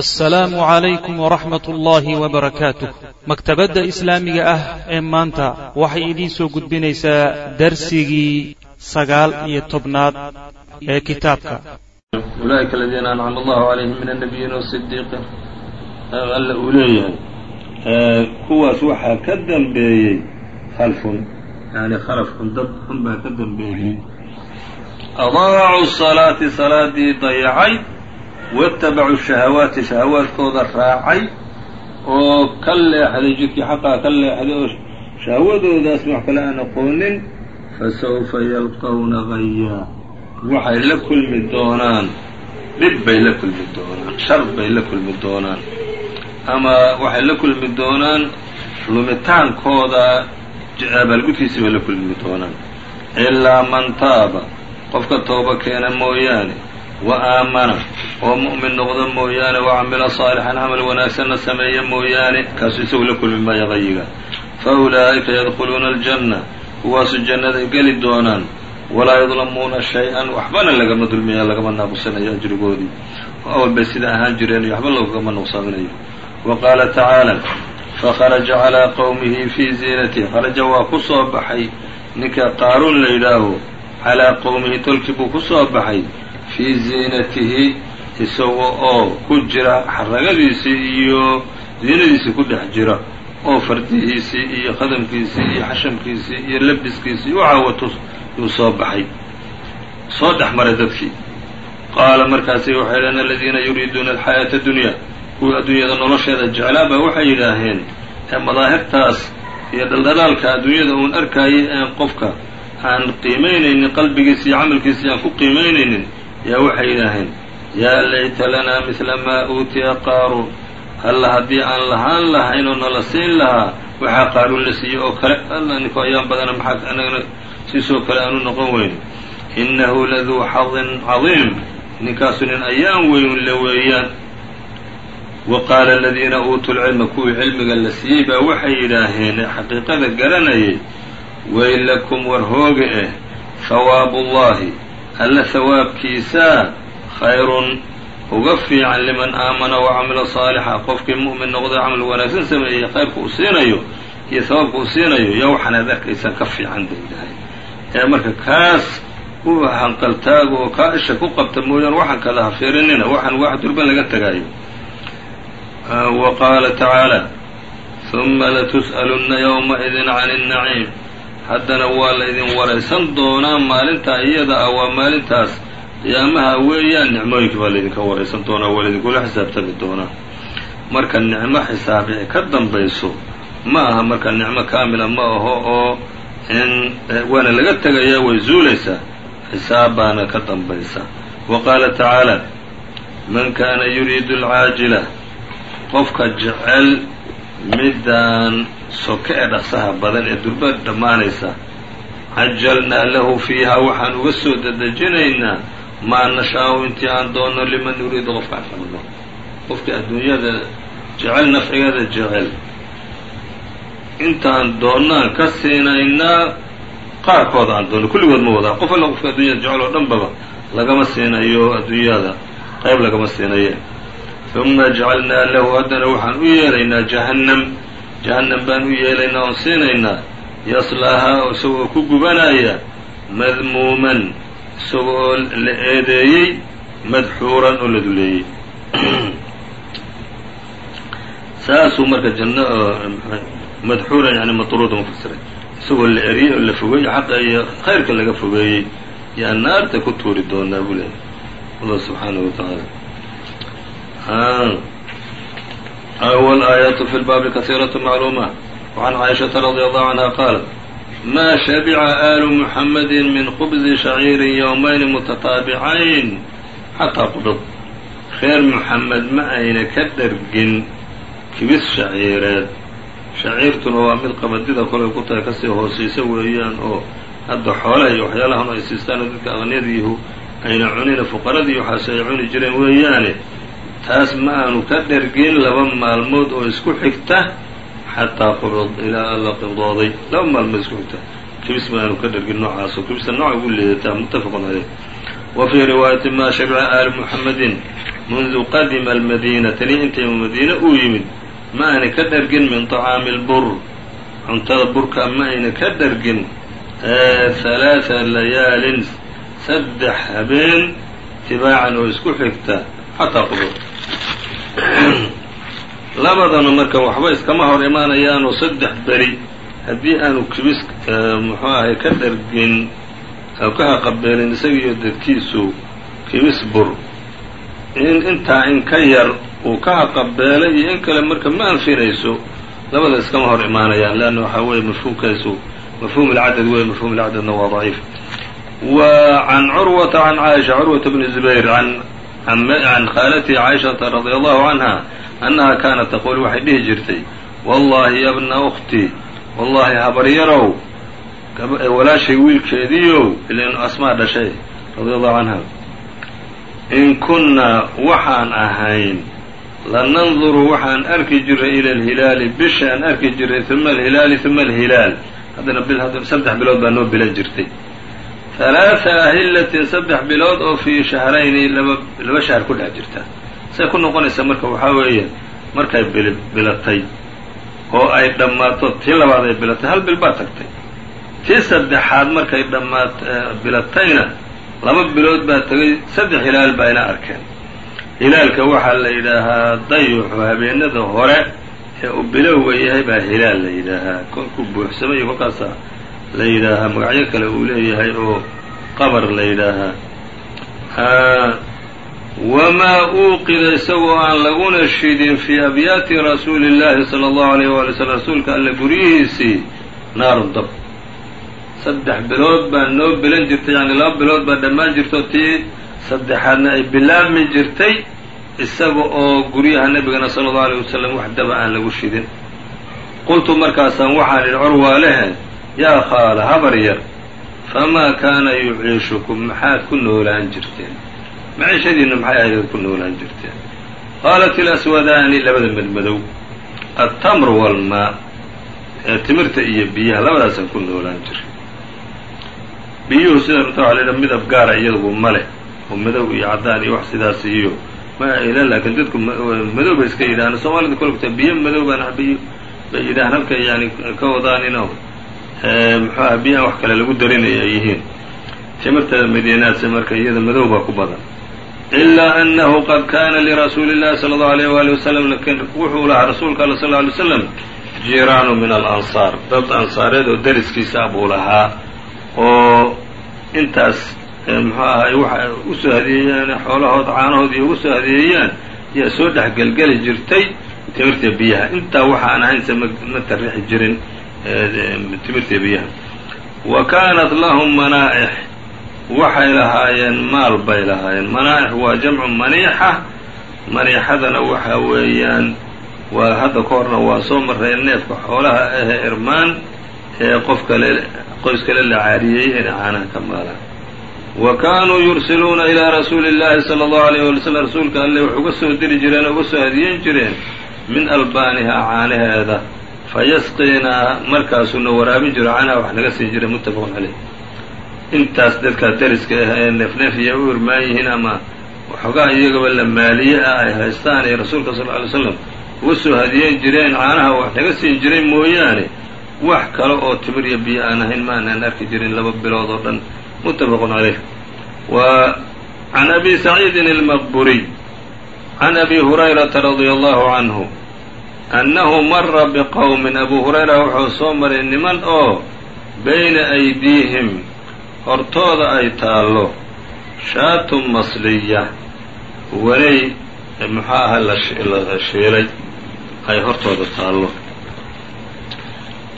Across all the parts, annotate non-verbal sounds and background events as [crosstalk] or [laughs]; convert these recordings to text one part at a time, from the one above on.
assalaamu calaykum waraxmat ullaahi wabarakaatuh maktabadda islaamiga ah ee maanta waxay idiin soo gudbinaysaa darsigii sagaal iyo tobnaad ee kitaabka. Ulaaئika aladiina ancama allahu calayhim min annabiyiina wasidiiqiin alla uu leeyahay kuwaas waxaa ka dambeeyey khalfun yani khalafun dad xun baa ka dambeeyey. Adaacuu salaati salaadii dayacay waاtabacuu shahawaati shahawaadkooda raacay oo ka leexday jidkii xaqaa ka leexday oo shahawadoodaas wax kale aan aqoonin fasawfa yalqawna gayaa waxay la kulmi doonaan dhib bay la kulmi doonaan shar bay la kulmi doonaan ama waxay la kulmi doonaan lumitaankooda abaalgudkiisii bay la kulmi doonaan ilaa man taaba qofka tooba keena mooyaane wa aamana oo mu'min noqda mooyaane wa camila saalixan camal wanaagsanna sameeya mooyaane kaasuu isagu la kulmi maayo qayiga fa ulaa'ika yadkhuluuna aljanna kuwaasu jannaday geli doonaan walaa yudlamuuna shay-an waxbana lagama dulmiya lagama naaqusanayo ajrigoodii awal bay sida ahaan jireen iyo waxba lagama nuqsaaminayo wa qaala tacaala fakharaja calaa qowmihi fii ziinatihi kharaja waa ku soo baxay ninka qaaruun la yidhaaho calaa qowmihi tolkii buu ku soo baxay fii ziinatihi isaga oo ku jira xaragadiisii iyo ziinadiisii ku dhex jira oo fardihiisii iyo qadamkiisii iyo xashamkiisii iyo labiskiisii waxaa wato yuu soo baxay. Soo dhex maray dadkii. Qaala markaasi waxay dhaheen aladiina yuriiduuna alxayaata dunya kuwii adduunyada nolosheeda jeclaa baa waxay yidhaaheen ee madaahirtaas iyo dhaldhalaalka adduunyada uun arkaayay ee qofka aan qiimaynaynin qalbigiisa iyo camalkiisa aan ku qiimaynaynin yaa waxay yidhaaheen yaa layta lanaa midla maa uutiya qaaruun alla haddii aan lahaan lahayn oo nala siin lahaa waxaa qaaruun la siiyey oo kale alla ninko ayaan badana maxaa anagana siisoo kale aanu noqon weyn innahu laduu xadin cadiim ninkaasu nin ayaan weyn le weeyaan. Wa qaala aladiina uutuu lcilma kuwii cilmiga la siiyey baa waxay yidhaaheen ee xaqiiqada garanayay weylakum war hooga eh hawaabullahi alla hawaabkiisaa khayrun uga fiican liman aamana wa camila saalixa. Qofkii mu'min noqday camal wanaagsan sameeyey khayrka uu siinayo iyo sawaabka uu siinayo yaa waxaanaad arkaysaa ka fiican bay yidhahay ee marka kaas u hanqaltaago oo kaa isha ku qabta mooyaan waxaan kada ha fiirinina waxaan wax durban laga tegaayo wa qaala tacaala huma latus'alunna yowma-idin can innaciim haddana waa laydin waraysan doonaa maalintaa iyada ah waa maalintaas qiyaamaha weeyaan nicmooyinkii baa laydinka waraysan doonaa waa laydinkula xisaabtami doonaa. Marka nicmo xisaabi ay ka dambayso ma aha marka nicmo kaamila ma aho oo in waana laga tegayaa way zuulaysaa xisaab baana ka dambaysa. Wa qaala tacaala man kaana yuriidu alcaajila qofka jecel middaan soke ee dhaqsaha badan ee durba dhammaanaysa. Cajalnaa lahu fiiha waxaan uga soo dedejinaynaa maa nashaa'u intii aan doonno liman nuriidu qofkaan rabno qofkii adduunyada jecel nafcigeeda jecel. Intaan doonnaan ka siinaynaa qaarkooda aan doonno kulligood ma wadaa. Qof alla qofka adduunyada jecel oo dhanbaba lagama siinayo adduunyada qayb lagama siinaye uma jacalnaa lahu haddana waxaan u yeelaynaa jahannam jahannam baan u yeelaynaa oon siinaynaa. Yaslaahaa isagoo ku gubanaya madmuuman isagoo la eedeeyey madxuuran oo la duleeyey. [clears throat] Saasuu marka janno madxuuran yani matruuda mufasiray isagoo la eriyey oo la fogeeyey xaqa iyo khayrka laga fogeeyey. Yaa naarta ku tuuri doonaa buu leehay allah subxaanahu wa tacaala wal-aayaatu fi lbaabi kasiiratu macluuma wacan caaishata radi allahu canha qaalat maa shabica aalu muxammadin min khubzi shaciirin yowmayni mutataabicayn xataa qubid reer muxamed ma ayna ka dhergin kibis shaciireed shaciirtuna waa mid qabadida kolay ku tahay ka sii hoosaysa weeyaan oo hadda xoolaha iyo waxyaalahan ay siistaanoo dadka aqniyadiihu ayna cunina fuqaradii waxaas ay cuni jireen weeyaane taas ma aanu ka dhergin laba maalmood oo isku xigta xataa qubd ilaa alla qibdooday. Laba maalmood isku xigta. Kibis ma aanu ka dhergin noocaaso kibista nooca ugu liidataa muttafaqun caleyh wa fii riwaayati maa shabica aali muxamedin mundu qadima almadiina tani intay madiine uu yimid ma ayna ka dhergin min tacaami lbur cuntada burka ma ayna ka dhergin halaaa layaalin saddex habeen tibaacan oo isku xigta xataa qubuur [clears throat] labadana marka waxba iskama hor imaanayaanoo saddex beri. Haddii aanu kibis e, muxuu ahay ka dhargin ka haqabeelin isagiiyo dadkiisu kibis bur. In intaa in ka yar uu ka haqabeelay iyo in kale marka ma anfinayso labada iskama hor imaanayaan. Leanna waxaa weeye mafhuumkaasu mafhuum alcadad wey mafhuum lcadadna waa daciif. Wa can curwata can caaisha curwata bni zubayr an can khaalatihi caaishata radi allahu canha annaha kaanat taqul waxay dhihi jirtay wallahi ya bna ukti wallahi habaryarow walaashay wiilkeediiow ilan asmaa dhashay radi allahu canha in kunna waxaan ahayn lananduru waxaan arki jiray ila alhilaali bishaan arki jiray uma alhilaali uma alhilaal haddana bil saddex bilood baa noo bilan jirtay halaaa ahillatin saddex bilood oo fii shahrayni laba laba shahr ku dhex jirta say ku noqonaysaa marka waxaa weeye markay bil bilatay oo ay dhammaato tii labaad ay bilatay hal bil baa tagtay tii saddexaad markay dhammaat bilatayna laba bilood baa tegay saddex hilaal baa ina arkeen hilaalka waxaa la yidhaahaa dayuxu habeenada hore ee uu bilowga yahay baa hilaal la yidhaahaa kolkuu buuxsamay iyo kolkaasaa la yidhaahaa magacyo kale uu leeyahay oo qabar la yidhaahaa wamaa uuqida isagoo aan laguna shidin fii abyaati rasuuli llaahi sala allahu alayh waali slm rasuulka alle guryihiisii naarun dab. Saddex bilood baa noo bilan jirtay yani laba bilood baa dhammaan jirto tii saddexaadna ay bilaabmi jirtay isaga oo guryaha nebigana sala allau alayh wasalam wax daba aan lagu shidin. Qultu markaasaan waxaan idhi corwaa lehe yaa khaala habar yar. Famaa kaana yuciishukum maxaad ku noolaan jirteen? Maciishadiinna maxay ahayd ku noolaan jirteen? Qaalat ilaswadaani labada madmadow. Altamru walmaa. Ee timirta iyo biyaha labadaasaan ku noolaan jiray biyuhu sida runta la yidhaha midab gaara iyagu ma leh. Oo madow iyo caddaan iyo wax sidaas iyo ma ila laakiin dadku madow bay iska yidhahaan soomaalida kolkta biyo madow baan biyo bay yidhahaan halkay yani ka wadaaninoo muxuu aha biyaha wax kale lagu darinaya ay yihiin. Timirta madiinaadse marka iyada madow baa ku badan. Ilaa annahu qad kaana lirasuuli llahi sala allahu alayh waali wasalam laakiin wuxuu lahaa rasuulka alla sal lla alay slam jiiraanu min alansaar dad ansaareed oo dariskiisa buu lahaa oo intaas muxuu ahay waxa u soo hadeeyaan xoolahood caanahood iyo ugu soo hadeeyaan yaa soo dhex gelgeli jirtay timirta biyaha intaa waxaan ahaynse ma tarixi jirin timirta biyaha. Wa kaanat lahum manaa'ix. Waxay lahaayeen maal bay lahaayeen. Manaa'ix waa jamcu maniixa. Maniixadana waxa weeyaan waa hadda ka horna waa soo marray neefka xoolaha ahee irmaan ee qof kale qoys kale la caariyey inay caanaha ka maalaan wa kaanuu yursiluuna ilaa rasuuli llahi sala allahu alayh wali slm rasuulka alle wax uga soo diri jireen oo uga soo hadiyen jireen min albaanihaa caanaheeda fayasqiinaa markaasuuna waraabin jiro canhaa wax naga siin jiray muttafaqun caleyh intaas dadkaa dariska ah ee neefneef iyo u irmaan yihiin ama waxoogaa iyagaba la maaliye ah ay haystaan ee rasuulka sal ly slam uga soo hadiyen jireen caanaha wax naga siin jiray mooyaane. Wax kale oo timir iyo biyo aan ahayn ma aanaan arki jirin laba bilood oo dhan. Muttafaqun caleyh wa can abi saciidin almaqburiy can abi hurayrata radia allahu canhu annahu mara biqowmin abu hurayra wuxuu soo maray niman oo bayna aydiihim hortooda ay taallo shaatun masliya wanay muxuu aha la shiilay ay hortooda taallo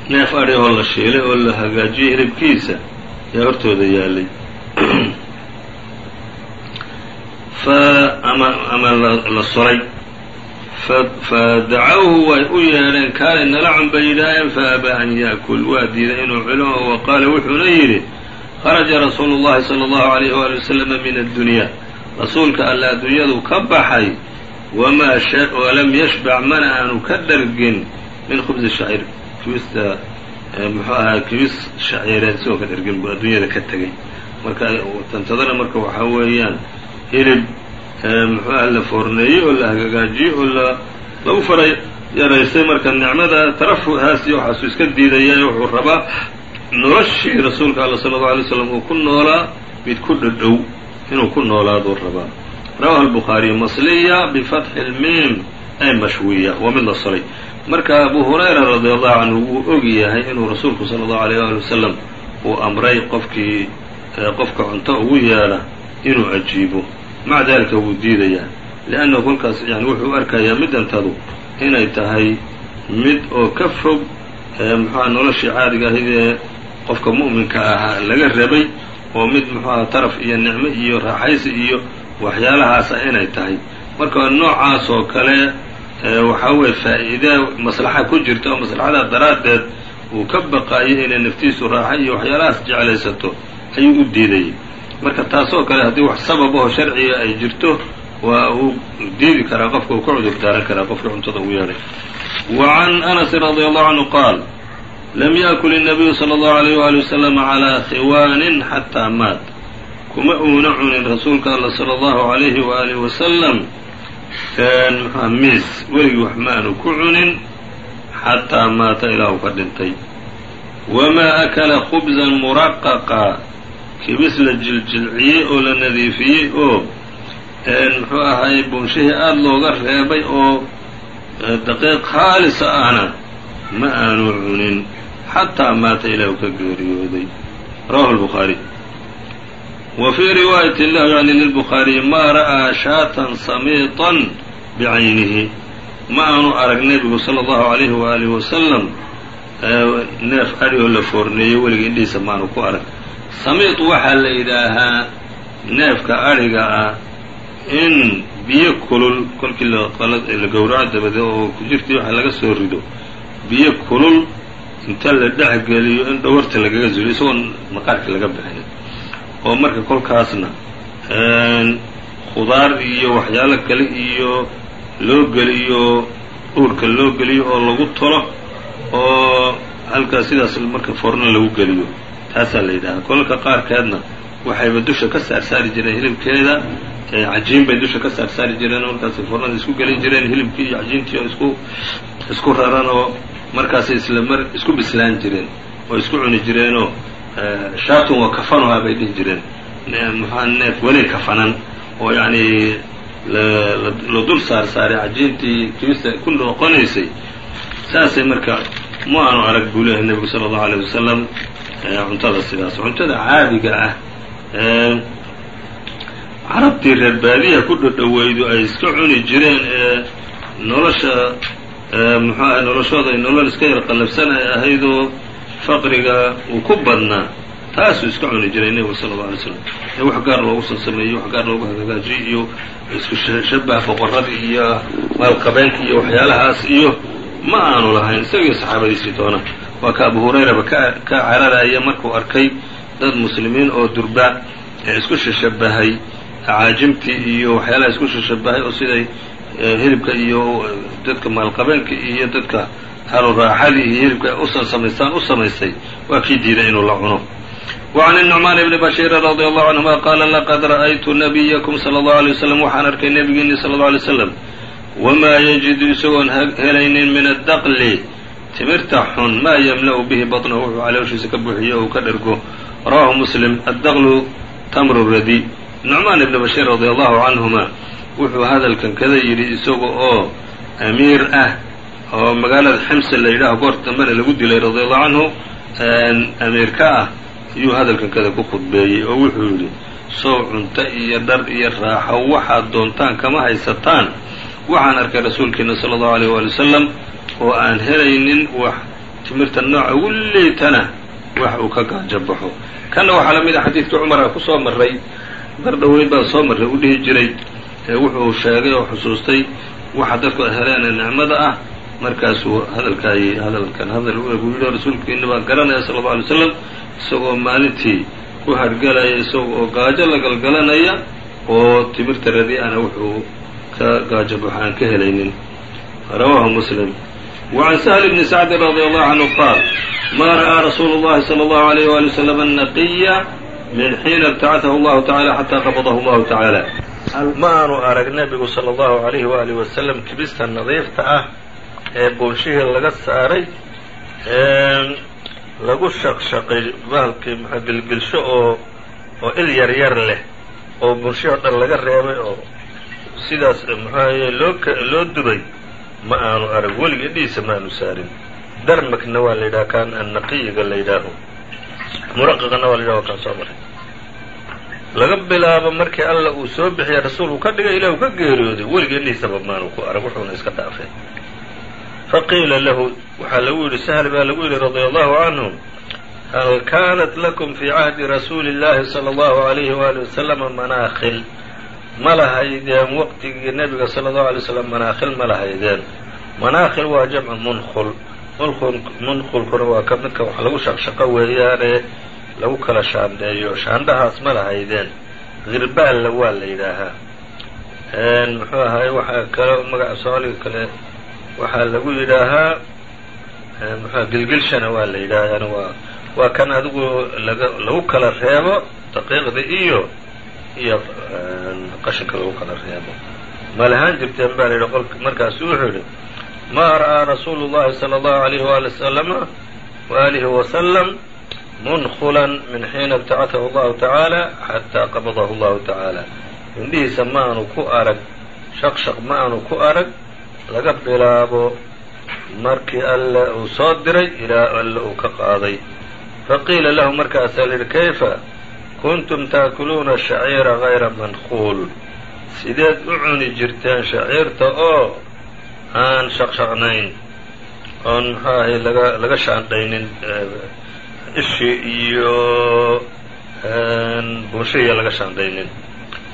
neef adhi oo la shiilay oo la hagaajiyey hilibkiisa yaa hortooda yaalay fa ama ama la suray fadacawhu way u yeedheen kaale nala cun bay yidhaaheen faabaa an yaakul. Waa diiday inuu culo wa qaala wuxuuna yidhi kharaja rasuulu llahi sala allahu alayh waali wasalama min addunyaa rasuulka alla adduunyadu ka baxay wamaa walam yashbac mana aanu ka dhargin min khubsi shacir kibista muxuu ahaa kibis shaciireed isagoo ka dhargin buu adduunyada ka tegay marka tantadana marka waxaa weeyaan hilib muxuuah la foorneeyey oo la hagaajiyey oo la lagu fara yaraystay marka nicmada tarafuhaas iyo waxaasuu iska diidaya wuxuu rabaa noloshii rasuulka alla sala allau alay slam uu ku noolaa mid ku dhadhow inuu ku noolaaduu rabaa. Rawahu albukhaariy masliya bifatxi lmiim ay mashwiya waa mid la solay marka abu hurayra radi allahu canhu wuu og yahay inuu rasuulku sala allahu alayh ali wasalam uu amray qofkii qofka cunto ugu yeedha inuu ajiibo maca dalika wuu diidayaa liannahu kolkaas yani wuxuu u arkayaa middantadu inay tahay mid oo ka fog muxuaha noloshii caadiga ahayd ee qofka mu'minka ahaa laga rabay oo mid muxuaha taraf iyo nicmo iyo raaxaysi iyo waxyaalahaasa inay tahay. Marka noocaas oo kale waxaa weeye faa'iide maslaxa ku jirta oo maslaxadaa daraaddeed uu ka baqaayo inay naftiisu raaxa iyo waxyaalahaas jeclaysato ayuu u diidayay marka taasoo kale haddii wax sababaho sharciga ay jirto waa uu diidi karaa qofka uu ka cudur daaran karaa qofka cuntada ugu yeedhay wa can anasin radi allahu canhu qaal lam yakul innabiyu sala allahu alayh waali wasalam calaa khiwaanin xataa maat. Kuma uuna cunin rasuulka alla sala allahu alayhi waaalihi wasalam muxua miis weligii wax ma aanu ku cunin xataa maata ilaa uu ka dhintay. Wamaa akala khubsan muraqaqa kibis la jiljilciyey oo la nadiifiyey oo muxuu ahay buunshihii aada looga reebay oo daqiiq khaalisa ahna ma aanu cunin xataa maata ilaa uu ka geeriyooday rawahu lbukhaari wa fii riwaayati lahu yani lilbukhaariyi maa ra'aa shaatan samiitan bicaynihi ma aanu arag nebigu sala allahu alayhi waalihi wasalam neef adhi oo la foorneeyey weliga indhihiisa maanu ku arag samiid waxaa la yidhaahaa neefka adhiga ah in biyo kulul kolkii la gowraco dabadeed oo kujirtii waxa laga soo rido. Biyo kulul inta la dhex geliyo in dhawarta lagaga zuliyo isagoon maqaarkii laga bixin oo marka kolkaasna khudaar iyo waxyaalo kale iyo loo geliyo uurka loo geliyo oo lagu tolo oo halkaas sidaas marka foorno lagu geliyo taasaa la yidhahaa kolalka qaarkeedna waxayba dusha ka saarsaari jireen hilibkeeda cajiin bay dusha ka saarsaari jireen markaasay foornada isku gelin jireen hilibkii iyo cajiintii oo isku isku raran oo markaasay isla mar isku bislaan jireen oo isku cuni jireenoo shaatun wa kafanuha bay dhihi jireen. Muxua neef weli kafanan oo yacni la dul saar saaray cajiintii kibista ku noqonaysay. Saasay marka ma aanu arag buu leeyahay nebigu sala allahu alayh wasalam cuntada sidaas. Cuntada caadiga ah carabtii reer baadiyaha ku dhodhoweydu ay iska cuni jireen ee nolosha muxuu ahay noloshooda nolol iska yar qallabsan ay ahaydoo faqriga uu ku badnaa taasuu iska cuni jiray nebigu sala alla alay slam ee wax gaar loogu soo sameeyey wax gaar loogu hagaajiyey iyo isku shabaha boqorradii iyo maalqabeenka iyo waxyaalahaas iyo ma aanu lahayn isagiyo saxaabadiisii doona waa ka abu hurayraba ka ka cararaya markuu arkay dad muslimiin oo durba ee isku shashabahay caajimtii iyo waxyaalaha isku shashabahay oo siday hilibka iyo dadka maalqabeenka iyo dadka halu raaxadii iyo hilibka usa samaystaan u samaystay waa kii diiday inuu la cuno وعn النعmaan بn bashيir رadي الله عanهuma qaala laqad ra'aytu نabiyكم slى الlه عlيه وsلم waxaan arkay nebigiini slى الlه عlيه وsلم wmaa yajidu isagoon helaynin min addaqli timirta xun maa yamla'u bihi baطnahu wuxuu calooshiisa ka buuxiyo ou ka dhergo rawahu muslim addaqlu tamru radi nucmaan ibni bashiir radi allahu canhuma wuxuu hadalkan kada yidhi isaga oo amiir ah oo magaalada ximse la yidhaaho goor dambena lagu dilay radi allahu canhu amiir ka ah ayuu hadalkan kada ku khudbeeyey oo wuxuu yidhi sow cunto iyo dhar iyo raaxo waxaad doontaan kama haysataan waxaan arkay rasuulkeena sala allahu alayh waali wasalam oo aan helaynin wax timirta nooca ugu liitana wax uu ka gaajo baxo. Kanna waxaa la mid a xadiidkii cumar a ku soo marray dar dhoweyn baan soo marray u dhihi jiray wuxuu sheegay oo xusuustay waxa dadku ay heleena nicmada ah markaasuu hadalkaay hadalkan hadal buu yidhi rasuulkeena baa garanaya sala allau alay slam isagoo maalintii ku hargelaya isaga oo gaajo la galgalanaya oo timirta radi-ana wuxuu gaajo baxo aan ka helaynin rawaahu muslim وعn سهل بن سعد رضي الله عنه qاal ma ra'ىa رasuul الlahi صلى الله عليه وaلي وسلم النقيa min xiina ابتacثه الlahu taعالى xatى qabضه الlahu taعالى ma aanu arag nebigu sala allahu calayhi waalihi wasalam kibista nadiifta ah ee buunshihii laga saaray lagu shaqshaqay bahalkii maxaa gilgilsho oo oo il yar yar leh oo buunshihii o dhan laga reebay oo sidaas muxuahaye loo loo dubay ma aanu arag weliga indhihiisa ma aanu saarin. Darmakna waa la yidhaha kaan annaqiyiga la yidhaaho. Muraqaqana waa la yidhaho kaan soo maray. Laga bilaabo markii alla uu soo bixiyay rasuul uu ka dhigay ilah uu ka geeriyooday weliga indhihiisaba maanu ku arag wuxuuna iska dhaafay. Faqiila lahu waxaa lagu yidhi sahl baa lagu yidhi radia allahu canhu hal kaanat lakum fii cahdi rasuuli اllahi salى allahu alayhi waali wasalama manaakhil ma lahaydeen waqtigii nebiga sala allahu alay slam manaakhil ma lahaydeen. Manaakhil waa jamcu munkhul. Munkhulkuna waa ka midka wax lagu shaqshaqo weeyaane lagu kala shaandheeyo. Shaandhahaas ma lahaydeen. Hirbaalla waa la yidhaahaa. Muxuu ahaay waxaa kale magaca soomaaliga kale waxaa lagu yidhaahaa muxua gilgilshana waa la yidhaha yani waa waa kan adigu laga lagu kala reebo daqiiqda iyo iyo qashinka lagu kala reebo. Ma lahaan jirteen baa la yidhi markaasu wuxuu yidhi ma ra'aa rasuulu llahi salى allahu alayhi waali wasalama waalihi wasalam munkulan min xiina ibtacatahu allahu tacaala xataa qabadahu allahu tacaala indhihiisa ma aanu ku arag shaqshaq ma aanu ku arag laga bilaabo markii alle uu soo diray ilaa alle uu ka qaaday. Faqiila lahu markaasaa la yidhi kayfa kuntum taakuluuna shaciira gayra mankuul sideed u cuni jirteen shaciirta oo aan shaqshaqnayn oon muxuu ahay laga laga shaandhaynin ishi iyo bunshihiya laga shaandhaynin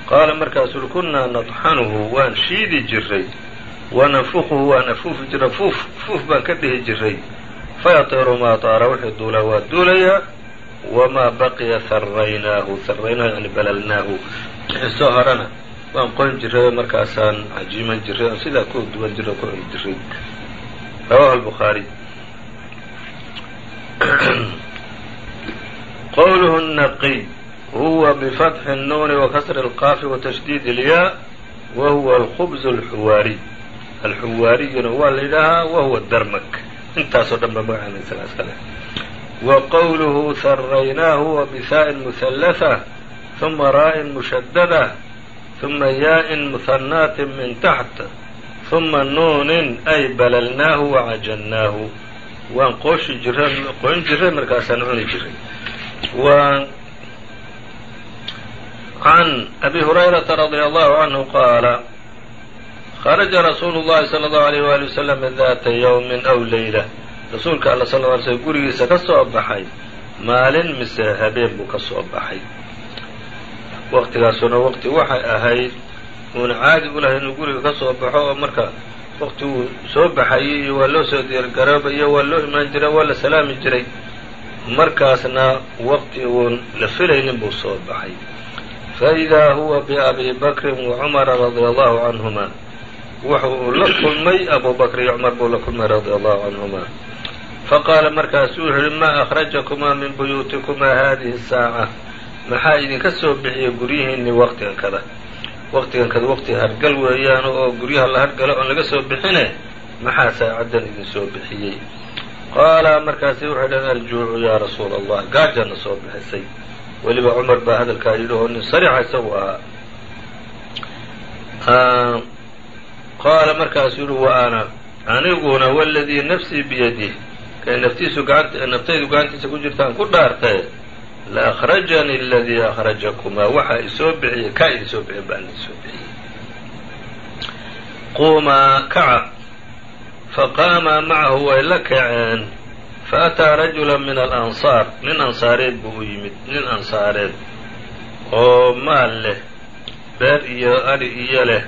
qaala markaasuu uri kunnaa nadxanuhu waan shiidi jiray wanafuquhu waan afuufi jiray fuuf fuuf baan ka dhihi jiray fayatiru maa taara wixii duulaa waa duulayaa wamaa baqiya haraynaahu haraynaahu yani balalnaahu wixii soo harana waan qoyn jiray markaasaan cajiiman jiray oo sidaa ku duwan jiray oo ku cuni jiray rawahu albukhaari qowluhu naqiy huwa bifatxi الnuuni wakasri اlqaafi watashdiid اlyaa wa huwa alkhubz اlxuwaariy alxuwaariyuna waa la yidhaahaa wa huwa darmak intaasoo dhan ba magacaana isagaa iska leh wa qowluhu haraynaahu wa bihaa'in muhallaثa ثuma raa'in mushadada ثuma yaa'in muhanaatin min taxt ثuma nuunin ay balalnaahu wacajannaahu waan qooshi jiray qoyn jiray markaasaan cuni jiray can abi hurayrata radia allahu canhu qaala kharaja rasuulu llahi sala allahu alayh waali wasalam daata yowmin aw leyla rasuulka alla sal ly slm gurigiisa ka soo baxay maalin mise habeen buu ka soo baxay. Waqtigaasuna waqti waxay ahayd uuna caadi u lahay inuu guriga ka soo baxo oo marka waqti uu soo baxayay iyo waa loo soo diyaargaroobayo waa loo imaan jiray waa la salaami jiray. Markaasna waqti uun la filaynin buu soo baxay. Faidaa huwa biabi bakrin wa cumara radia allahu canhuma wuxu uu la kulmay abu bakr iyo cumar buu la kulmay radia allahu canhuma faqaala markaasu wuxuu yihi maa akhrajakumaa min buyuutikumaa hadihi saaca. Maxaa idinka soo bixiyay guryihiinni waqtigan kada? Waqtigan kada waqti hargal weeyaan oo guryaha la hargalo oon laga soo bixine maxaa saacaddan idin soo bixiyey? Qaala markaasi wuxuu dhaheen aljuucu yaa rasuula allah gaajana soo bixisay. Weliba cumar baa hadalkaa yidhi oo nin sariixa isagu ahaa qaala markaasuu yihi wa ana aniguna waladii nafsii biyadih kay naftiisu gacanta naftaydu gacantiisa ku jirtaan ku dhaartae la akhrajanii aladii akhrajakumaa waxaa isoo bixiyey kaa idin soo bixiyay baan idin soo bixiyey. Quumaa kaca faqaamaa macahu way la kaceen. Faataa rajula min alansaar nin ansaareed buu u yimid nin ansaareed oo maal leh beer iyo adhi iyo leh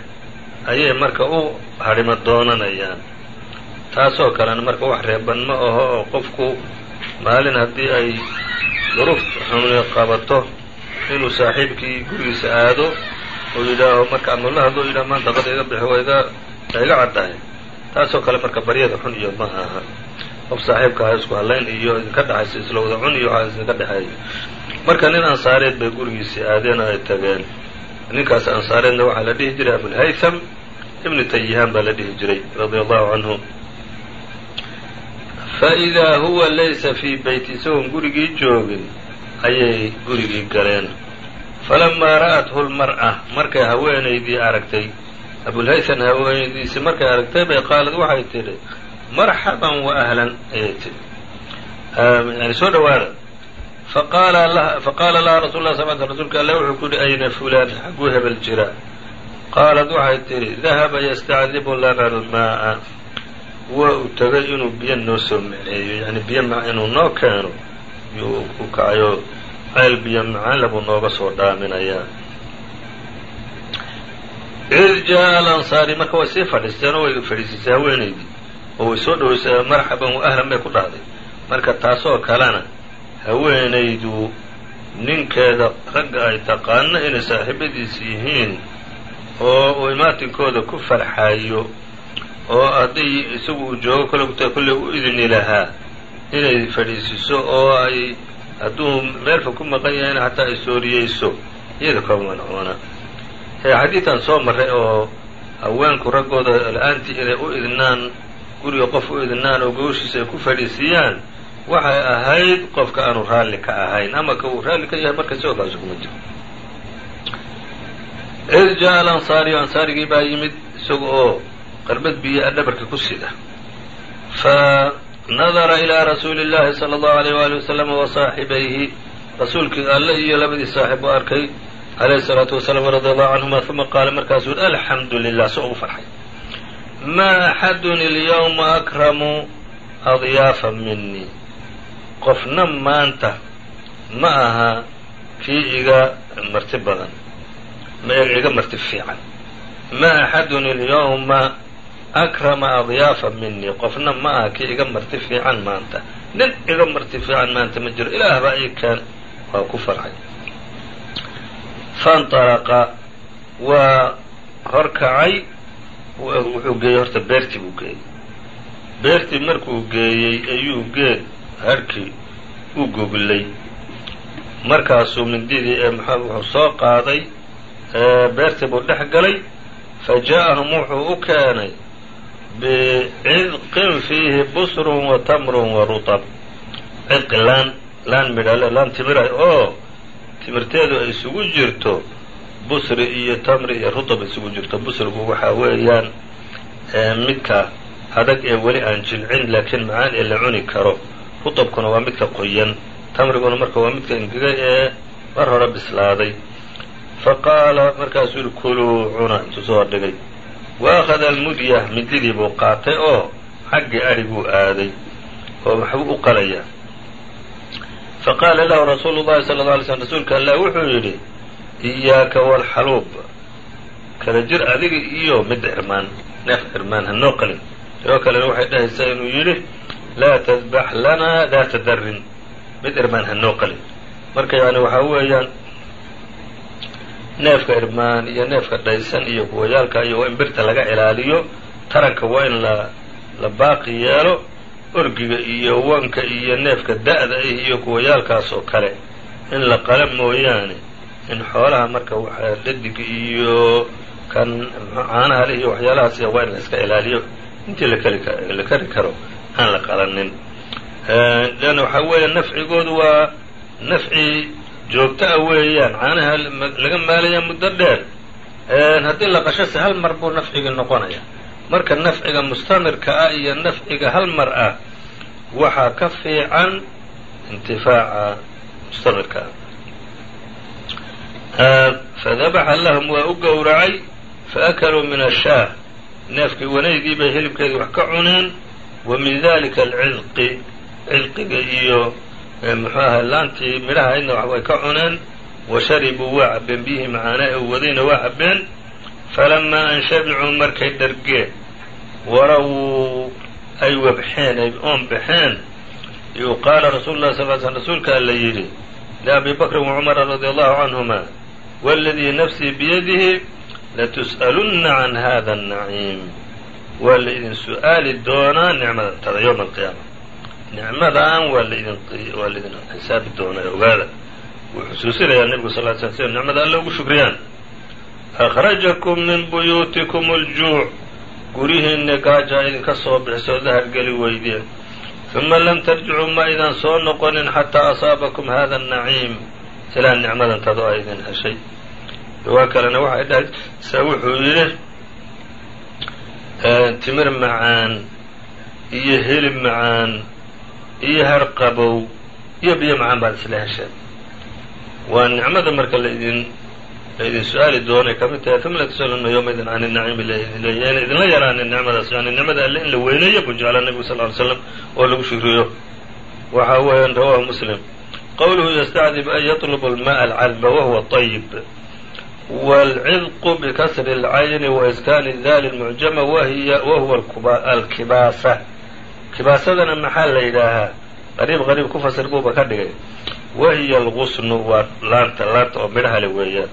ayay marka u hadhimo doonanayaan. Taasoo kalena marka wax reeban ma aho oo qofku maalin haddii ay duruuf xuni qabato inuu saaxiibkii gurigiisa aado oo yidhaaho marka amula hadduu yidhaha maanta qada iga bixi waa iga iga caddahay. Taasoo kale marka baryada xun iyo ma aha. Qof saaxiibka aha isku hallayn iyo idinka dhexaysa isla wada cun iyo waxaa idinka dhexeeya marka nin ansaareed bay gurigiisii aadeen oo ay tageen ninkaas ansaareedna waxaa la dhihi jiray abulhaytham ibnu tayihaan baa la dhihi jiray radia allahu canhu faidaa huwa laysa fii beyti isagoon gurigii joogin ayay gurigii galeen. Falamaa ra'athu lmar'a markay haweenaydii aragtay abulhaysan haweenaydiisii markay aragtay bay qaalad waxay tidhi marxaban wa ahlan ayay tidhi. Yani soo dhawaada faqaala laha rasul lah sal rsulka alle wuxuu ku yihi ayna fulaan xaguu hebel jira qaalad waxay tidhi dahaba yastacdibu lana almaa'a waa uu tegay inuu biyo noo soo maceeyo yani biyo inuu noo keeno yuu ku kacayo ceel biyo macaanle buu nooga soo dhaaminayaa id jaa alansaari marka way sii fadhiisteen oo way fadhiisiisay haweenaydii oo way soo dhoweysay marxaban wa bay ku dhahday marka taasoo kalena haweenaydu ninkeeda ragga ay taqaano inay saaxiibadiis yihiin oo uu imaatinkooda ku farxayo oo hadday isagu uu joogo kolta kolley u idini lahaa inay fadhiisiso oo ay hadduu meelfa ku maqan yahayna xataa ay sooriyeyso iyada kama mancuuna xadiidan soo marray oo haweenku raggooda la'aantii inay u idnaan guriga qof u idnaan oo gawshiisa ay ku fadhiisiyaan waxay ahayd qofka aanu raalli ka ahayn ama ka uu raalli ka yahay marka isagookaas kuma jiro. Id jaa alansaariyu ansaarigii baa yimid isaga oo qarbad biyo a dhabarka ku sida. Fa nadara ilaa rasuuli llaahi sal allahu alayh waali wasalam wasaaxibayhi rasuulkii alle iyo labadii saaxib u arkay alayhi salaatu wasalaam radi allahu canhuma uma qaala markaasu ui alxamdu lilah so ugu farxay. Maa axadun ilyawma akramu adyaafa minii qofna maanta ma aha kii iga marti badan iga marti fiican. Ma axadun ilyawma akrama adyaafa minii qofna ma aha kii iga marti fiican maanta. Nin iga marti fiican maanta ma jiro ilaah baa ii keen waa ku farxay. Faاnطalaqa waa horkacay wuxuu geeyey horta beertii buu geeyey. Beertii markuu geeyey ayuu geed harhkii u goglay markaasuu mindidii ee mxaa wuxuu soo qaaday beertii buu dhex galay fa ja'ahum wuxuu u keenay bicidqin fiihi busrun wa tamrun wa rutab. Cidqi laan laan midhale laan timiray oo timirteedu ay isugu jirto busri iyo tamri iyo rutab isugu jirto. Busrigu waxaa weeyaan midka adag ee weli aan jilcin laakiin macaan ee la cuni karo rutabkuna waa midka qoyan. Tamriguna marka waa midka ingegay ee mar hore bislaaday. Fa qaala markaasuu yihi kuluu cuna intuu soo hordhigay wa akhada almudya mididii buu qaatay oo xaggii adhiguu aaday oo waxbuu u qalayaa. Faqaala lahu rasuulu llahi sala lla alay slm rasuulka allah wuxuu yidhi iyaaka walxaluub kala jir adiga iyo midda irmaan neef irmaan hanoo qalin. Sidoo kalena waxay dhahaysaa inuu yidhi laa tadbax lanaa daata darin mid irmaan hanoo qalin. Marka yani waxaa weeyaan neefka irmaan iyo neefka dhaysan iyo kuwayaalka iyo waa in birta laga ilaaliyo taranka waa in la la baaqi yeelo orgiga iyo wanka iyo neefka da-da ah iyo kuwayaalkaas oo kale. In la qala mooyaane in xoolaha marka dhadig iyo kan caanaha leh iyo waxyaalahaas waa in la iska ilaaliyo. Intii la kari karo aan la qalanin. Leanna waxaa weeya nafcigoodu waa nafci joogto ah weeyaan. Caanaha laga maalaya muddo dheer. Haddii la qashose hal mar buu nafcigii noqonaya marka nafciga mustamirka ah iyo nafciga hal mar ah waxaa ka fiican intifaaca mustamirka. Fadabaxa lahum waa u gowracay faakaluu min ashaah. Neefkii wanaygii bay hilibkeedii wax ka cuneen wa min dalika alcidqi cidqiga iyo muxuu ahay laantii midhaha aydna wax way ka cuneen. Wa sharibuu waa cabbeen biyihii macaanaa ee wadayna waa cabbeen falamaa an shabicuu markay dhargeen warawuu ay wabxeen ay oon baxeen qaala rasuulu lah sal sl rasuulka alla yidhi liabi bakrin wacumara radi allahu canhuma waladii nafsii biyadihi latus'alunna can hada annaciim waa la idin su'aali doonaa nicmadan tada yowma alqiyaama. Nicmadan waa laidin waa laidin xisaabi doonaa ogaada. Wuu xusuusinayaa nebigu sal ly sl sl nicmada alle ugu shukriyaan. Akhrajakum min buyuutikum aljuuc. Guryihiinna gaajaa idinka soo bixisoo dahar geli weydeen uma lam tarjicuu ma aydan soo noqonin xataa asaabakum hada annaciim. Ilaa nicmadan tado a idin heshay. Riwaa kalena waxay dhahay se wuxuu yidhi timir macaan iyo hilib macaan iyo harqabow iyo biyo macaan baad isla hesheen. Waa nicmada marka laidin laydin su'aali doonay ka mid tahay uma latusaluna yowmaidin can naciimi laydin leeya idinla yaraanin nicmadaas yani nicmada alle in la weyneeyo buu jeclaa nebigu sal ly slam oo lagu shugriyo. Waxa weeyaan rawaahu muslim. Qowluhu yastacdib an yatlubu alma'a alcadba wahuwa ayib wاlcidqu bikasri اlcayni waiskaani dali mucjama wahuwa alkibaasa kibaasadana maxaa la yidhaahaa qariib qariib ku fasir buuba ka dhigay wahiya algusnu waa laanta laanta oo midhahale weeyaan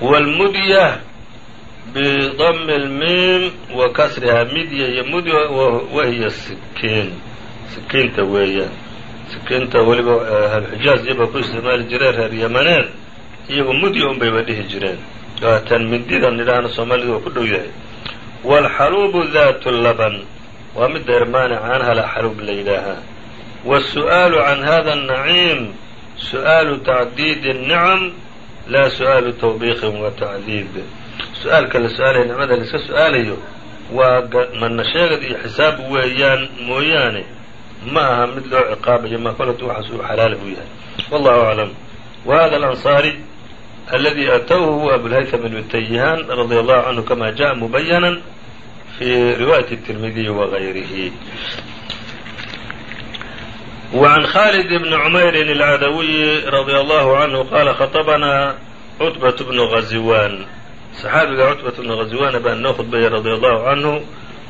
wاlmudya bdmi اlmiim wa kasrihaa midya iyo mudya wahiya sikiin sikiinta weeyaan sakiinta weliba ahluxijaaziyaba ku isticmaali jireen reer yamaneed iyagu mudya un bayba dhihi jireen tan mindida nidhaahna soomaalidu waa ku dhow yahay waalxaluubu daatu laban waa mid dheermaane caanaha la xaluub la yidhaahaa waasu'aalu can hada annaciim su'aalu tacdiidi nicam laa su'aalu tawbiiqin wa tacdiib su'aalka la su'aalaya nicmada laiska su'aalayo waa manasheegad iyo xisaab weeyaan mooyaane ma aha mid loo ciqaabayo ma kolatu waxaas uu xalaal u yahay wallahu aclam wa hada alansaari aladi atawhu huwa abulhaytham ibn tayihaan radia allahu canhu kama jaءa mubayanan fi riwaayati الtirmidiyi wagayrihi وعn khالد بن عmayr العadawiي radي الله عanه qala khaطبnaa cتبة بن غaزوان صxaabiga cتبة بن غaزوان baa noo khudbaya radي الله عanه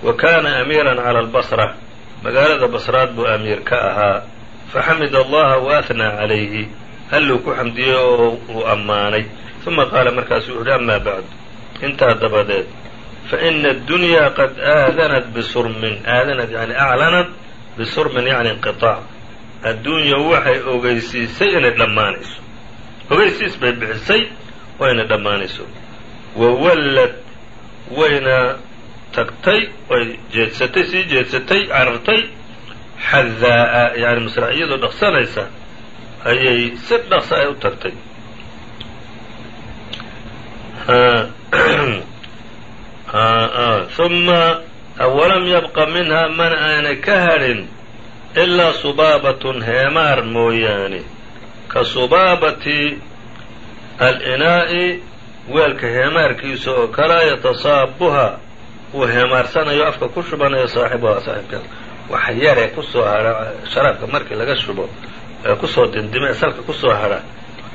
wa kana أmيirا عlى البصرة magaalada basraad buu amiir ka ahaa. Faxamida allaha waahnaa calayhi. Alluu ku xamdiyey oo uu ammaanay. Uma qaala markaasuu uhi amaa bacdu intaa dabadeed faina addunyaa qad aadanat bisurmin. Aadanad yani aclanat bisurmin yani inqiطaac adduunya waxay ogeysiisay inay dhammaanayso. Ogeysiis bay bixisay oo inay dhammaanayso. Wawallad wayna tagtay oy jeedsatay sii jeedsatay carartay xadaa'a yani iyadoo dhaqsanaysa ayay si dhaqsa ay u tagtay. [clears throat] Uma awalam yabqa minha man aanay ka hadhin ilaa subaabatun heemaar mooyaane. Ka subaabati al-inaa'i weelka heemaarkiisa oo kalaa yatasaabuha uu heemaarsanayo afka ku shubanayo saaxibuhaa saaxiibkeeda wax yaree ku soo hadha sharaabka markii laga shubo ee ku soo dindime ee salka ku soo hadha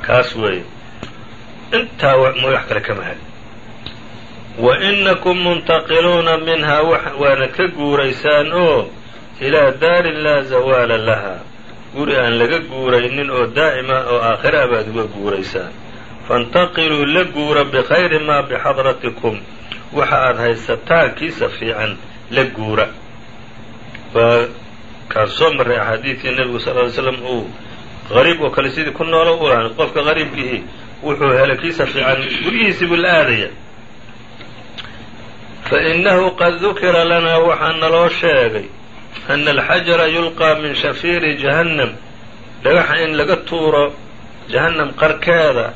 kaas weeye. Intaa wax kale kama hadin wa inakum muntaqiluuna minhaa waana ka guuraysaan oo ilaa daarin laa zawaala laha. Guri aan laga guuraynin oo daa'ima oo aakhira a baad uga guuraysaan. Faاntaqiluu la guura bikhayri maa bixadratikum waxa aad haysataan kiisa fiican la guura. Waa kaan soo marray axaadiidkii nebigu sal ly slam uu qariib oo kale sidii ku noolo u lahay qofka qariibkiihi wuxuu helay kiisa fiican guryihiisii buu la aadaya fainahu qad dukira lanaa waxaa naloo sheegay ana alxajara yulqaa min shafiiri jahannam. Dhagaxa in laga tuuro jahannam qarkeeda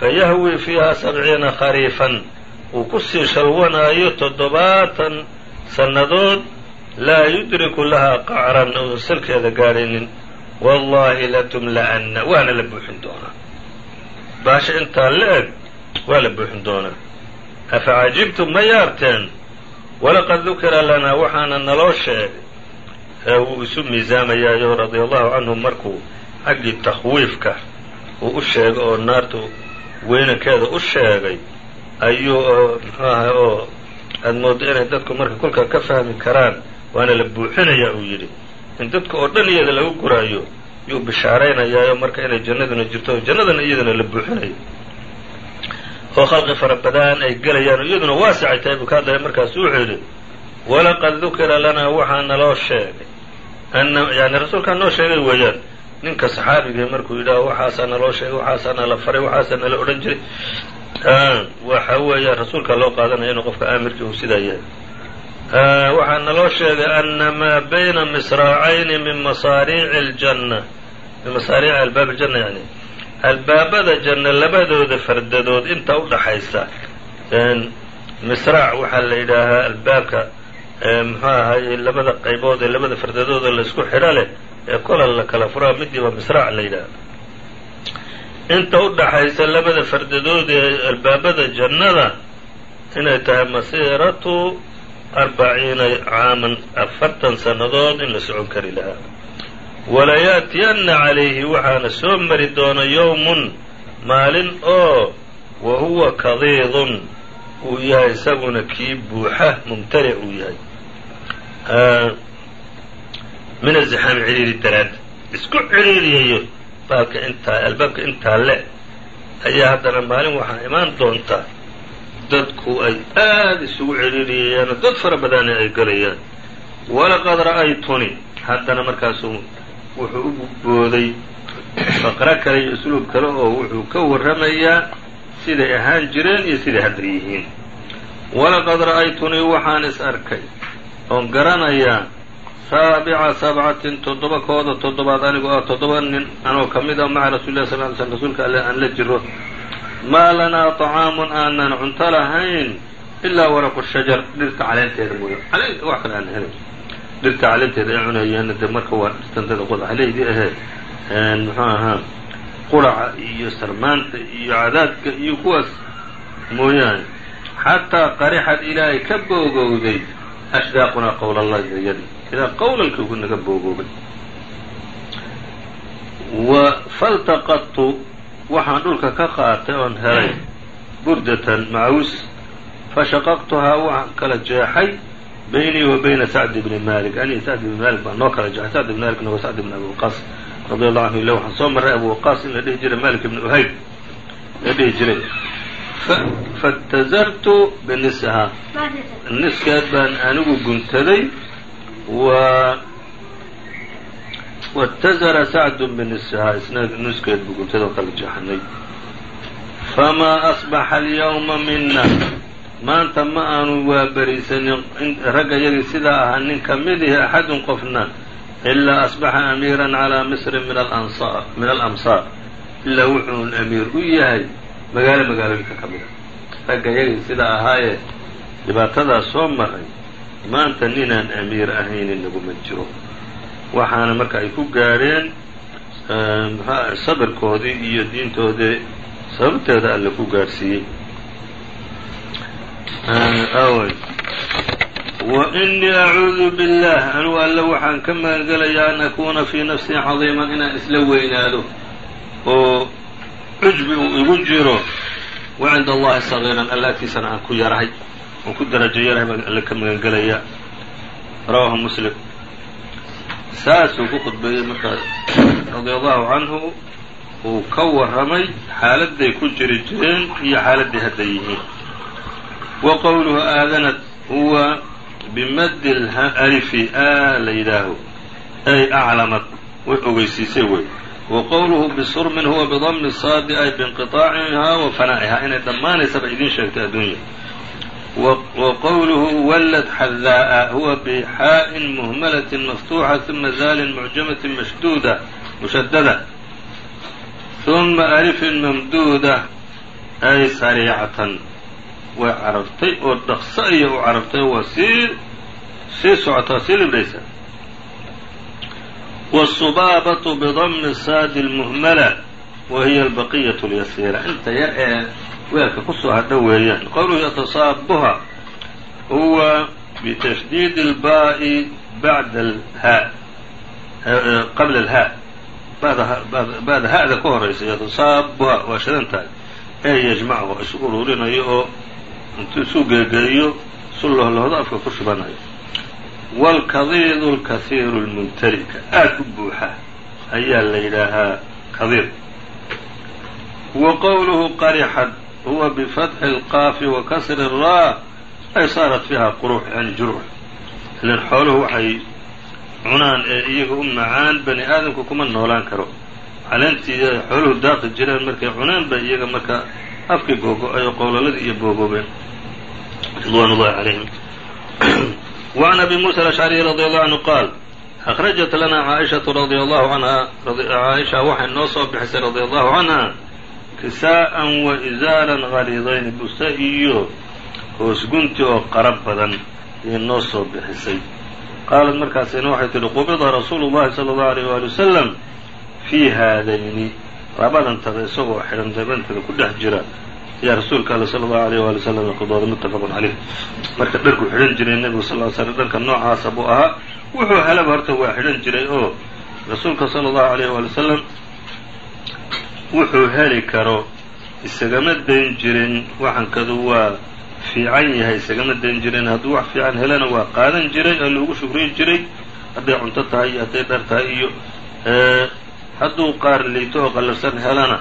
fayahwii fiiha sabciina khariifan uu ku sii shalwanaayo toddobaatan sannadood laa yudriku lahaa qacran oo salkeeda gaadhaynin wallaahi latumla'anna waana la buuxin doonaa. Baasha intaa la eg waa la buuxin doonaa. Afa cajibtum ma yaabteen walaqad dukira lanaa waxaana naloo sheegay. Ee wuu isu miisaamayaayo radia allahu canhu markuu xaggii takhwiifka uu u sheegay oo naartu weynankeeda u sheegay ayuu oo ahay oo aad mooddo inay dadku marka kolkaa ka fahmi karaan waana la buuxinayaa uu yidhi. In dadka oo dhan iyada lagu guraayo yuu bishaaraynayaayo marka inay jannaduna jirto oo jannadana iyaduna la buuxinayo. Oo khalqi fara badaan ay gelayaan iyaduna waasicay tahay buu ka hadlaya markaasu wuxuu yidhi walaqad dukira lanaa waxaa naloo sheegay. Ana yani rasuulkaa noo sheegay weeyaan ninka saxaabigii markuu yidhaaho waxaasaa naloo sheegay waxaasaa nala faray waxaasaa nala odhan jiray waxa weeya rasuulka loo qaadanaya inuu qofka aamirkii uu sidaa yahay. Waxaa naloo sheegay ana maa bayna misraacayni min masaariici aljanna min masaariici albaab aljanna yani albaabada janna labadooda fardadood inta u dhaxaysa misraac waxaa la yidhaahaa albaabka muxuu ahaye labada qaybood ee labada fardadooda laysku xidho leh ee kolal la kala furaa midiiba misraac la yidhaaha inta u dhaxaysa labada fardadood ee albaabada jannada inay tahay masiiratu arbaciina caaman afartan sannadood in la socon kari lahaa. Walayaatiyanna calayhi waxaana soo mari doona yowmun maalin oo wa huwa kadiidun uu yahay isaguna kii buuxa mumtalic uu yahay. Min azixaami ciriiri daraad isku ciriiriyayo baalka intaa albaabka intaa le ayaa haddana maalin waxaa imaan doonta dadku ay aada isugu ciriiriyayaan oo dad fara badani ay galayaan walaqad ra'aytuni haddana markaasuu wuxuu u booday faqro kale iyo usluub kale oo wuxuu ka warramayaa siday ahaan jireen iyo siday hadda yihiin. Walaqad ra'aytunii waxaan is arkay oon garanayaa saabica sabcatin toddoba kooda toddobaad anigoo ah toddoba nin anoo ka mid ah maca rasuuli lah sal rasuulka alle aan la jiro maa lanaa طacaamun aanan cunto lahayn ilaa waraqu shajar dhirta caleenteeda mooya wax kale aan helin dhirta caleenteeda ay cunayeen de marka waa dhirtandada qodaxleydii ahee muxuu ahaa quraca iyo sarmaanta iyo cadaadka iyo kuwaas mooyaane xataa qarixad ilaahay ka boogowday ashdaaqunaa qowl allahi iyadi ilaa qowlalkii ugu naga boogoobay wa faltaqadtu waxaan dhulka ka qaatay oon helay burdatan macawis fashaqaqtuhaa waxaan kala jeexay baynii wa bayna sacd bni malik anii sacd bni malik baan noo kala jeexay sacd bni malikna waa sacd bni abi waqaas radi allahu canhu ila waxaan soo marray abu waqaas in la dhihi jiray malik ibni uhayb la dhihi jiray faاtazartu binishaa niskeed baan anigu guntaday wa watazara sacdu binishaa isna guntaday oo kala jeexanay famaa asbaxa alyawma mina maanta ma aanu waaberisanin ragga yagii sidaa ahaa nin ka midihi axadun qofna ilaa asbaxa amiiran calaa misrin min alamsaar ilaa wuxuu amiir u yahay magaalo magaalooyinka ka mid a ragga yagii sidaa ahaayee dhibaatadaas soo maray maanta ninaan amiir ahayn inaguma jiro waxaana marka ay ku gaadheen mxua sabirkoodii iyo diintoodii sababteeda alle ku gaadhsiiyey. Wa inii acuudu billah anugu alle waxaan ka magangelayaa an akuuna fii nafsii cadiiman inaan isla weynaado oo cujbi uu igu jiro. Wa cinda allahi sagiiran agtiisana aan ku yarahay oon ku baan alle ka magangelayaa rawaahu muslim. Saasuu ku khudbeeyey markaa radia allahu canhu uu ka warramay xaaladday ku jiri jireen iyo xaaladday hadda yihiin. Wa qowluhu aadanat huwa bimadi alifi a la yidhaaho ay aclamad way ogeysiisay wey. Wa qowluhu bisurmin huwa bidami saadi ay biinqiطaacihaa wa fanaa'ihaa. Inay dhammaanaysaba idiin sheegtay adduunya wa qowluhu wallad xadaa'a huwa bixaa'in muhmalatin maftuuxa uma zaalin mucjamatin mashduuda mushadada uma alifin mamduuda ay sariicatan way carartay oo dhaqso ayay u carartay waa sii sii socotaa sii libraysa wالsubaabatu bidami saadi اlmuhmala wa hiya albaqiyaة اlyasiira inta yar ee weelka kusoo hadho weeyaan qowluhu yatasaabuha huwa bitashdiid اlbaai bacda alhaa qabla alhaa bada ha'da ka horaysa yatasaabuha waa shidan tahay ee yajmachu isu ururinayo oo intuu isu geegeeyo su lohlohdo afka ku shubanayo wاlkadiidu اlkahiiru اlmumtalika aad u buuxa ayaa la yidhaahaa kadiir wa qowluhu qarixad huwa bifatxi اlqaafi wa kasri الraa ay saarat fiiha qurux yani jurux ilan xooluhu waxay cunaan ee iyaga u macaan bani aadamku kuma noolaan karo caleentii xooluhu daaqi jireen markay cunaan ba iyaga marka afkii googo-ay oo qowlaladii iyo booboobeen ridwan ullahi calayhim وعn abi muسى الأشعري رضي الله عنه qاal أخرجت lana caaئشhaةu رضي الله عنها caaئشha waxay noo soo bixisay رضي الله kisaa'an wa isaaran haliidayn buse iyo hoosgunti oo qara badan ayay noo soo bixisay. qaalat markaasina waxay tidhi qubida rasuulu llahi sala allahu alayh waali wasalam fii haadayni labadantada isagoo xidhan dabantada ku dhex jira ayaa rasuulka alle sala allahu alayh waali wasalam qudooda muttafaqun caleyh marka dharku xidhan jiray nebigu sal ly slam dharka noocaasa buu ahaa wuxuu helaba horta waa xidhan jiray oo rasuulka sala allahu alayh waali wasalam wuxuu heli karo isagama dayn jirin waxankadu waa fiican yahay isagama dayn jirin. Hadduu wax fiican helana waa qaadan jiray oo loogu shugrin jiray. Hadday cunto tahay iyo hadday dhar tahay iyo hadduu qaar liito oo qallafsan helana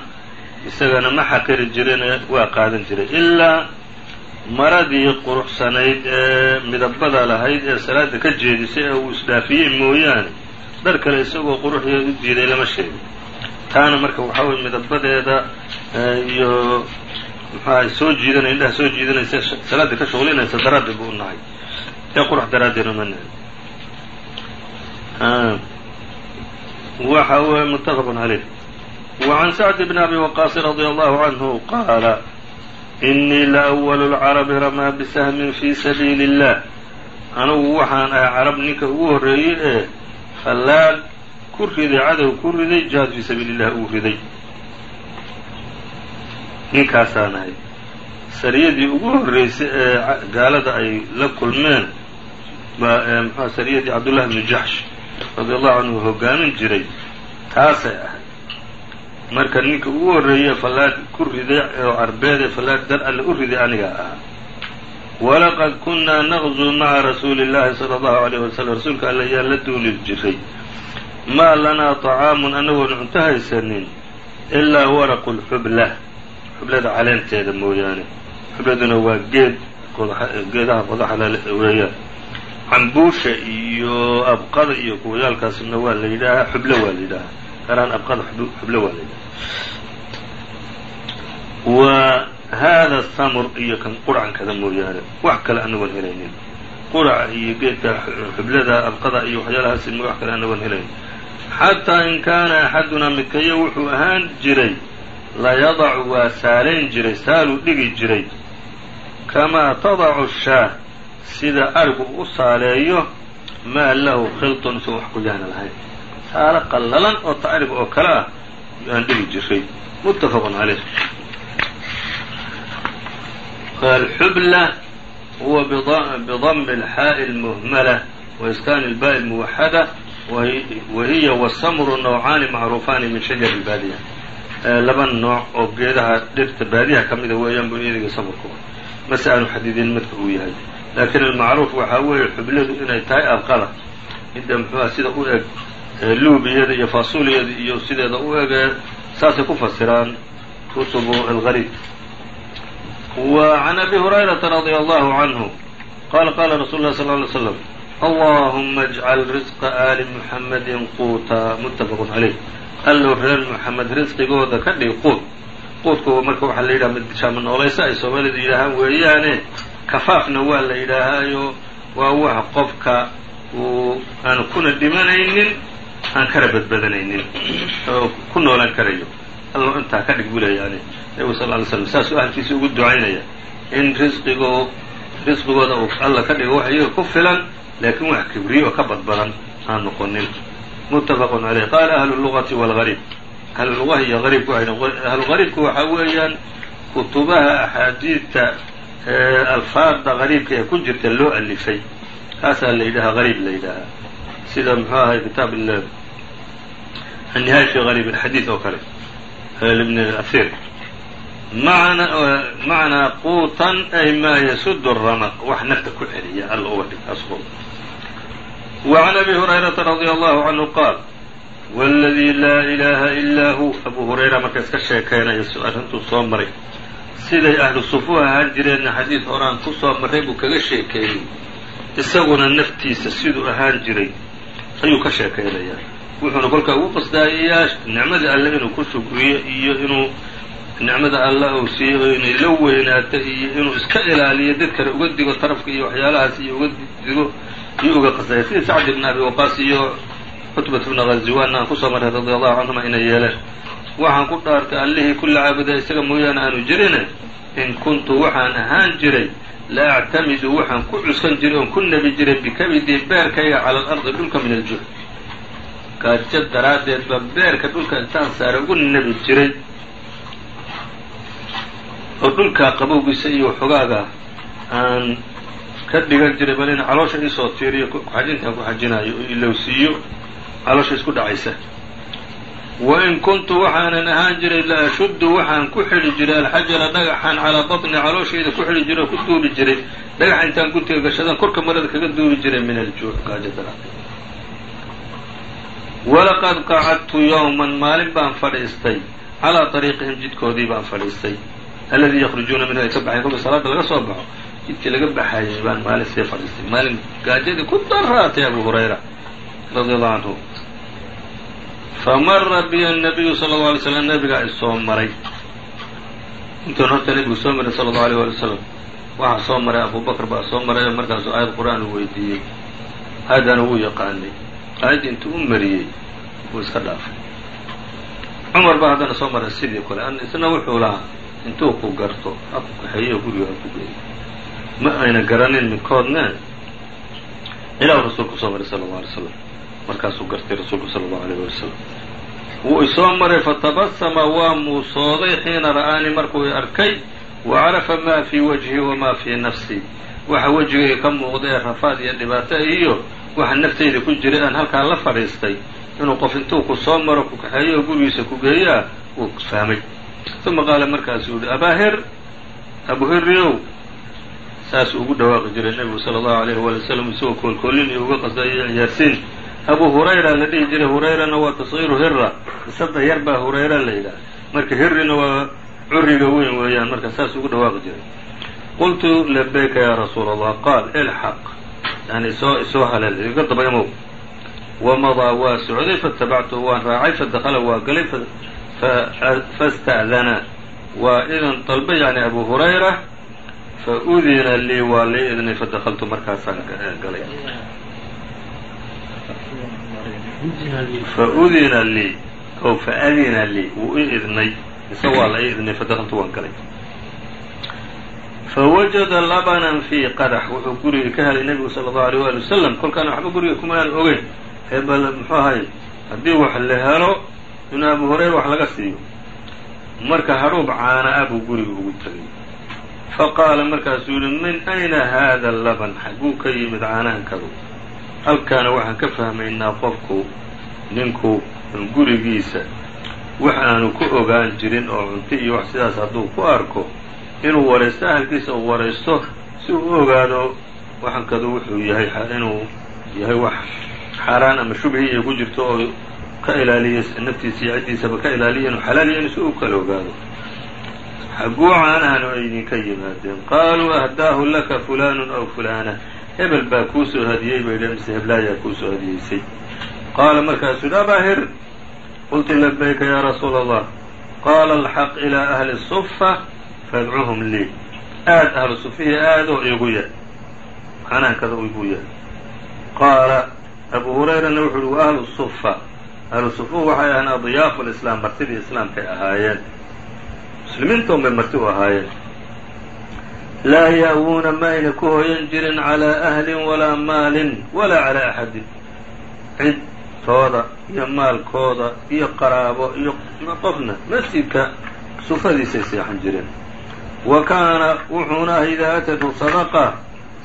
isagana ma xaqiri jirine waa qaadan jiray. Ilaa maradii quruxsanayd ee midabada lahayd ee salaada ka jeedisay ee uu isdhaafiyey mooyaane dhar kale isagoo quruxdeeda u diiday lama sheegin taana marka waxaa weye midabadeeda iyo muxuaha soo jiidanaya indhaha soo jiidanaysa salaada ka shuqlinaysa daraaddi buu u nahay ee qurux daraaddeed uma nahay waxa weye mutafaq caleyh وعn sعد بن أbي وqاص رضي الله عنه qاala إنii laأول الcرب rmىa bsهم fي سبيل الlah anugu waxaan ahay carab ninka ugu horeeyey ee fallaad ku riday cadow ku riday jihaad fii sabiili illahi uu riday. Ninkaasaan ahay. Sariyadii ugu horreysay ee gaalada ay la kulmeen baa mxua sariyadii cabdullahi bnu jaxsh radi allahu canhu hogaamin jiray. Taasay ahay. Marka ninka ugu horreeya fallaad ku riday oo carbeed ee fallaad dar alle u riday anigaa ahaa. Walaqad kunnaa naqzu maca rasuuli illahi sala allahu alayh wasalam rasuulka alle ayaa la duuli jiray maa lanaa طacaamun anagoon cunto haysanin ilaa waraqu lxubla xublada caleenteeda mooyaane. Xubladuna waa geed geedaha qodaxda weeyaan cambuusha iyo abqada iyo kuwayaalkaasna waa la yidhaahaa xublo waa la yidhaahaa. Karaan abqada xublo waa la yidhaha wa haada samr iyo kan qurcankada mooyaane. Wax kale anagoon helaynin. Quraca iyo geedka xublada abqada iyo waxyaalahaas wax kale anagoon helaynin xataa in kaana axadunaa midkayo wuxuu ahaan jiray. Layadacu waa saalayn jiray saaluu dhigi jiray. Kamaa tadacu shaah sida arigu u saaleeyo maa lahu khiltun isagoo wax ku yahna lahayn saalo qallalan oo tacrib oo kale ah aan dhigi jiray. Muttafaqun caleyh alxubla huwa bidami alxaa'i almuhmala waiskaan ilbaai almuwaxada wahiya wasamru nawcaani macruufaani min shajar albaadiya laba nooc oo geedaha dhirta baadiyaha ka mida weeyaan buu iyadiga samarku mase aanu xadidin midka uu yahay. Laakiin almacruuf waxaa weeye xubladu inay tahay abqada midda muxuuha sida u eg luubiyada iyo fasuliyada iyo sideeda u eg saasay ku fasiraan kutubu algariib wa can abi hurayrata radia allahu canhu qala qala rasul lah sal ly slam allahuma ajcal risqa aali muxammadin quuta muttafaqun caleyh allow reer muxamed risqigooda ka dhig quud. Quudku marka waxaa la yidhaha mid shaama noolaysa ay soomaalidu yidhaahaan weeyaane kafaafna waa la yidhaahaayo waa wax qofka uu aan kuna dhimanaynin aan kala badbadanaynin. Oo ku noolaan karayo. Allow intaa ka dhig buu leeyaani nebigu sal ly slam saasuu ahalkiisa ugu ducaynaya. In risqigo risqigooda uu alla ka dhigo wax iyaga ku filan laakiin wax kibriyo ka badbadan aan noqonin muttafaqun caleyh qaala ahlu lugati walgariib ahlu lugaha iyo ariibku ahlu gariibku waxaa weeyaan kutubaha axaadiidta alfaada gariibka ee ku jirta loo alifay kaasaa la yidhahaa gariib la yidhaahaa sida muxuu ahay kitaab annihaaya fi gariib alxadiid oo kale ibn athir macnaa quutan ay maa yasudu ramaq wax nafta ku celiya alla uga dhig وعn أbي هuريرaةa رضي الله عنه qاal والذي laa إلaha إlا hu أbu هurayra marka iska sheekaynaya arrintuu soo maray siday ahlu sufuha ahaan jireenna xadiid horaan ku soo marray buu kaga sheekeeyey isaguna naftiisa siduu ahaan jiray ayuu ka sheekaynayaa wuxuuna kolkaa ugu qasdaayayaa nicmadii alle inuu ku shukriyo iyo inuu nicmada alla uu siiyo oo inay la weynaato iyo inuu iska ilaaliyo dad kale uga digo tarafka iyo waxyaalahaas iyo uga digo iyo uga qasdaya sidii sacd ibn abi waqaas iyo cutbat bna ghaziwan aan ku soo maray radi allahu canhuma inay yeeleen. Waxaan ku dhaartay allihii kulla caabuda isaga mooyaane aanu jirine in kuntu waxaan ahaan jiray la actamidu waxaan ku cuskan jiray oon ku nebi jiray bikabidii beerkayga cala alardi dhulka min aljuh gaajo daraaddeed baa beerka dhulka intaan saare ugu nebi jiray. Oo dhulkaa qabowgiisa iyo xogaaga aan ka dhigan jiray bal in caloosha isoo tiiriyo xajintaan ku xajinayo oo ilowsiiyo caloosha isku dhacaysa. Wa in kuntu waxaanan ahaan jiray la ashuddu waxaan ku xidhi jiray alxajara dhagaxan calaa batni calooshayda ku xidhi jiray ku duuri jiray. Dhagaxa intaan guntiga gashadaan korka marada kaga duuri jiray min aljuuc daraaddeed. Walaqad qacadtu yowman maalin baan fadhiistay. Calaa ariiqihim jidkoodii baan fadhiistay. Alladii yakrujuuna minhu ay ka baxayn kolka salaada laga soo baxo jidkii laga baxayay baan maalin sii fadhiistay maalin gaajadii ku daraatay abu hurayra radi allahu canhu famara biya nabiyu sala allau alay slam nabigaa isoo maray. Intuun horta nebigu soo maray sala allau alيyh wali wasalam waxaa soo maray abu bakr baa soo maray markaasuu aayad qur'aan u weydiiyey. Aayadana wuu yaqaanay. Aayaddii intuu u mariyey wuu iska dhaafay. Cumar baa haddana soo maray sidii kale isna wuxuu lahaa intuu ku garto ha ku kaxeeyo guriga ha ku ma ayna garanin midkoodne ilaa rasuulku soo maray sala allau alay slam markaasuu gartay rasuulku sala allahu alayh wasalam wuu isoo maray fatabasama waa muusooday xiina ra'aanii markuu i arkay wa carafa maa fii wajhi wamaa fii nafsi. Waxa wejigayga ka muuqda rafaad iyo dhibaato iyo waxa naftayda ku jiray aan halkaa la fadhiistay. Inuu qof intuu ku soo maro ku kaxeeyo oo gurigiisa ku geeyaa wuu fahmay uma qaala markaasuu yihi abaahir abuhiriow saasuu ugu dhawaaqi jiray nebigu sala allahu alayhi waali wasalam isagoo koolkoolin iyo uga qasdayo ciyaarsiin abu hurayra la dhihi jiray hurayrana waa tasgiiru hira isada yar baa hurayra la yidhaha marka hirina waa curiga weyn weeyaan marka saas ugu dhawaaqi jiray qultu labayka ya rasuula allah qaal ilxaq yani isoo isoo haleel iga daba imow wamadaa waa socday fatabactuhu waan raacay fadakala waa galay fasta'dana waa idan dalbay yani abu hurayra faudina lii waa lii idnay fadakaltu markaasaan galay. Faudina lii o faadina lii wuu i idnay mise waa la idnay fadakaltu waan galay. Fawajada labanan fii qadax wuxuu guriga ka helay nebigu sala allahu alيyh wali wasalam kolkaana waxba guriga kumaan ogeyn. Ee muxuu ahay haddii wax la helo inuu abu hurayra wax laga siiyo. Marka hadhuub caana ah buu guriga ugu tegay faqaala markaasuu yihi min ayna hada laban xaguu ka yimid caanahankadu halkaana waxaan ka fahmaynaa qofku ninku gurigiisa wax aanu ku ogaan jirin oo cunto iyo wax sidaas hadduu ku arko inuu waraysto ahalkiisa uu waraysto si uu u ogaado waxankadu wuxuu yahay inuu yahay wax xaaraan ama shubhi iyo ku jirto oo ka ilaaliya naftiisa iyo ciddiisaba ka ilaaliya inuu xalaal yahay si uu kala ogaado xagguu caanahan ay idinka yimaadeen. Qaaluu ahdaahu laka fulaanu aw fulaana hebel baa kuu soo hadiyey bay dheen mise heblaayaa kuu soo hadiyeysay qaala markaasuu yidhi abaahir qultu labayka ya rasuula allah qaala alxaq ilaa ahli sufa fadcuhum lii. Aad ahlu sufihii aadoo igu yah canahankada igu yah qaala abu hurayrana wuxuu uhi wa ahlu sufa. Ahlu sufuhu waxay ahayn adiyaafu lislaam martidii islaamkay ahaayeen muslimiintoon bay marti u ahaayeen laa ya-wuuna ma ayna ku hoyan jirin calaa ahlin walaa maalin walaa calaa axadin. Cid tooda iyo maalkooda iyo qaraabo iyo qofna masjidka sufadiisay seexan jireen. Wa kaana wuxuuna ahay idaa atatu sadaqa.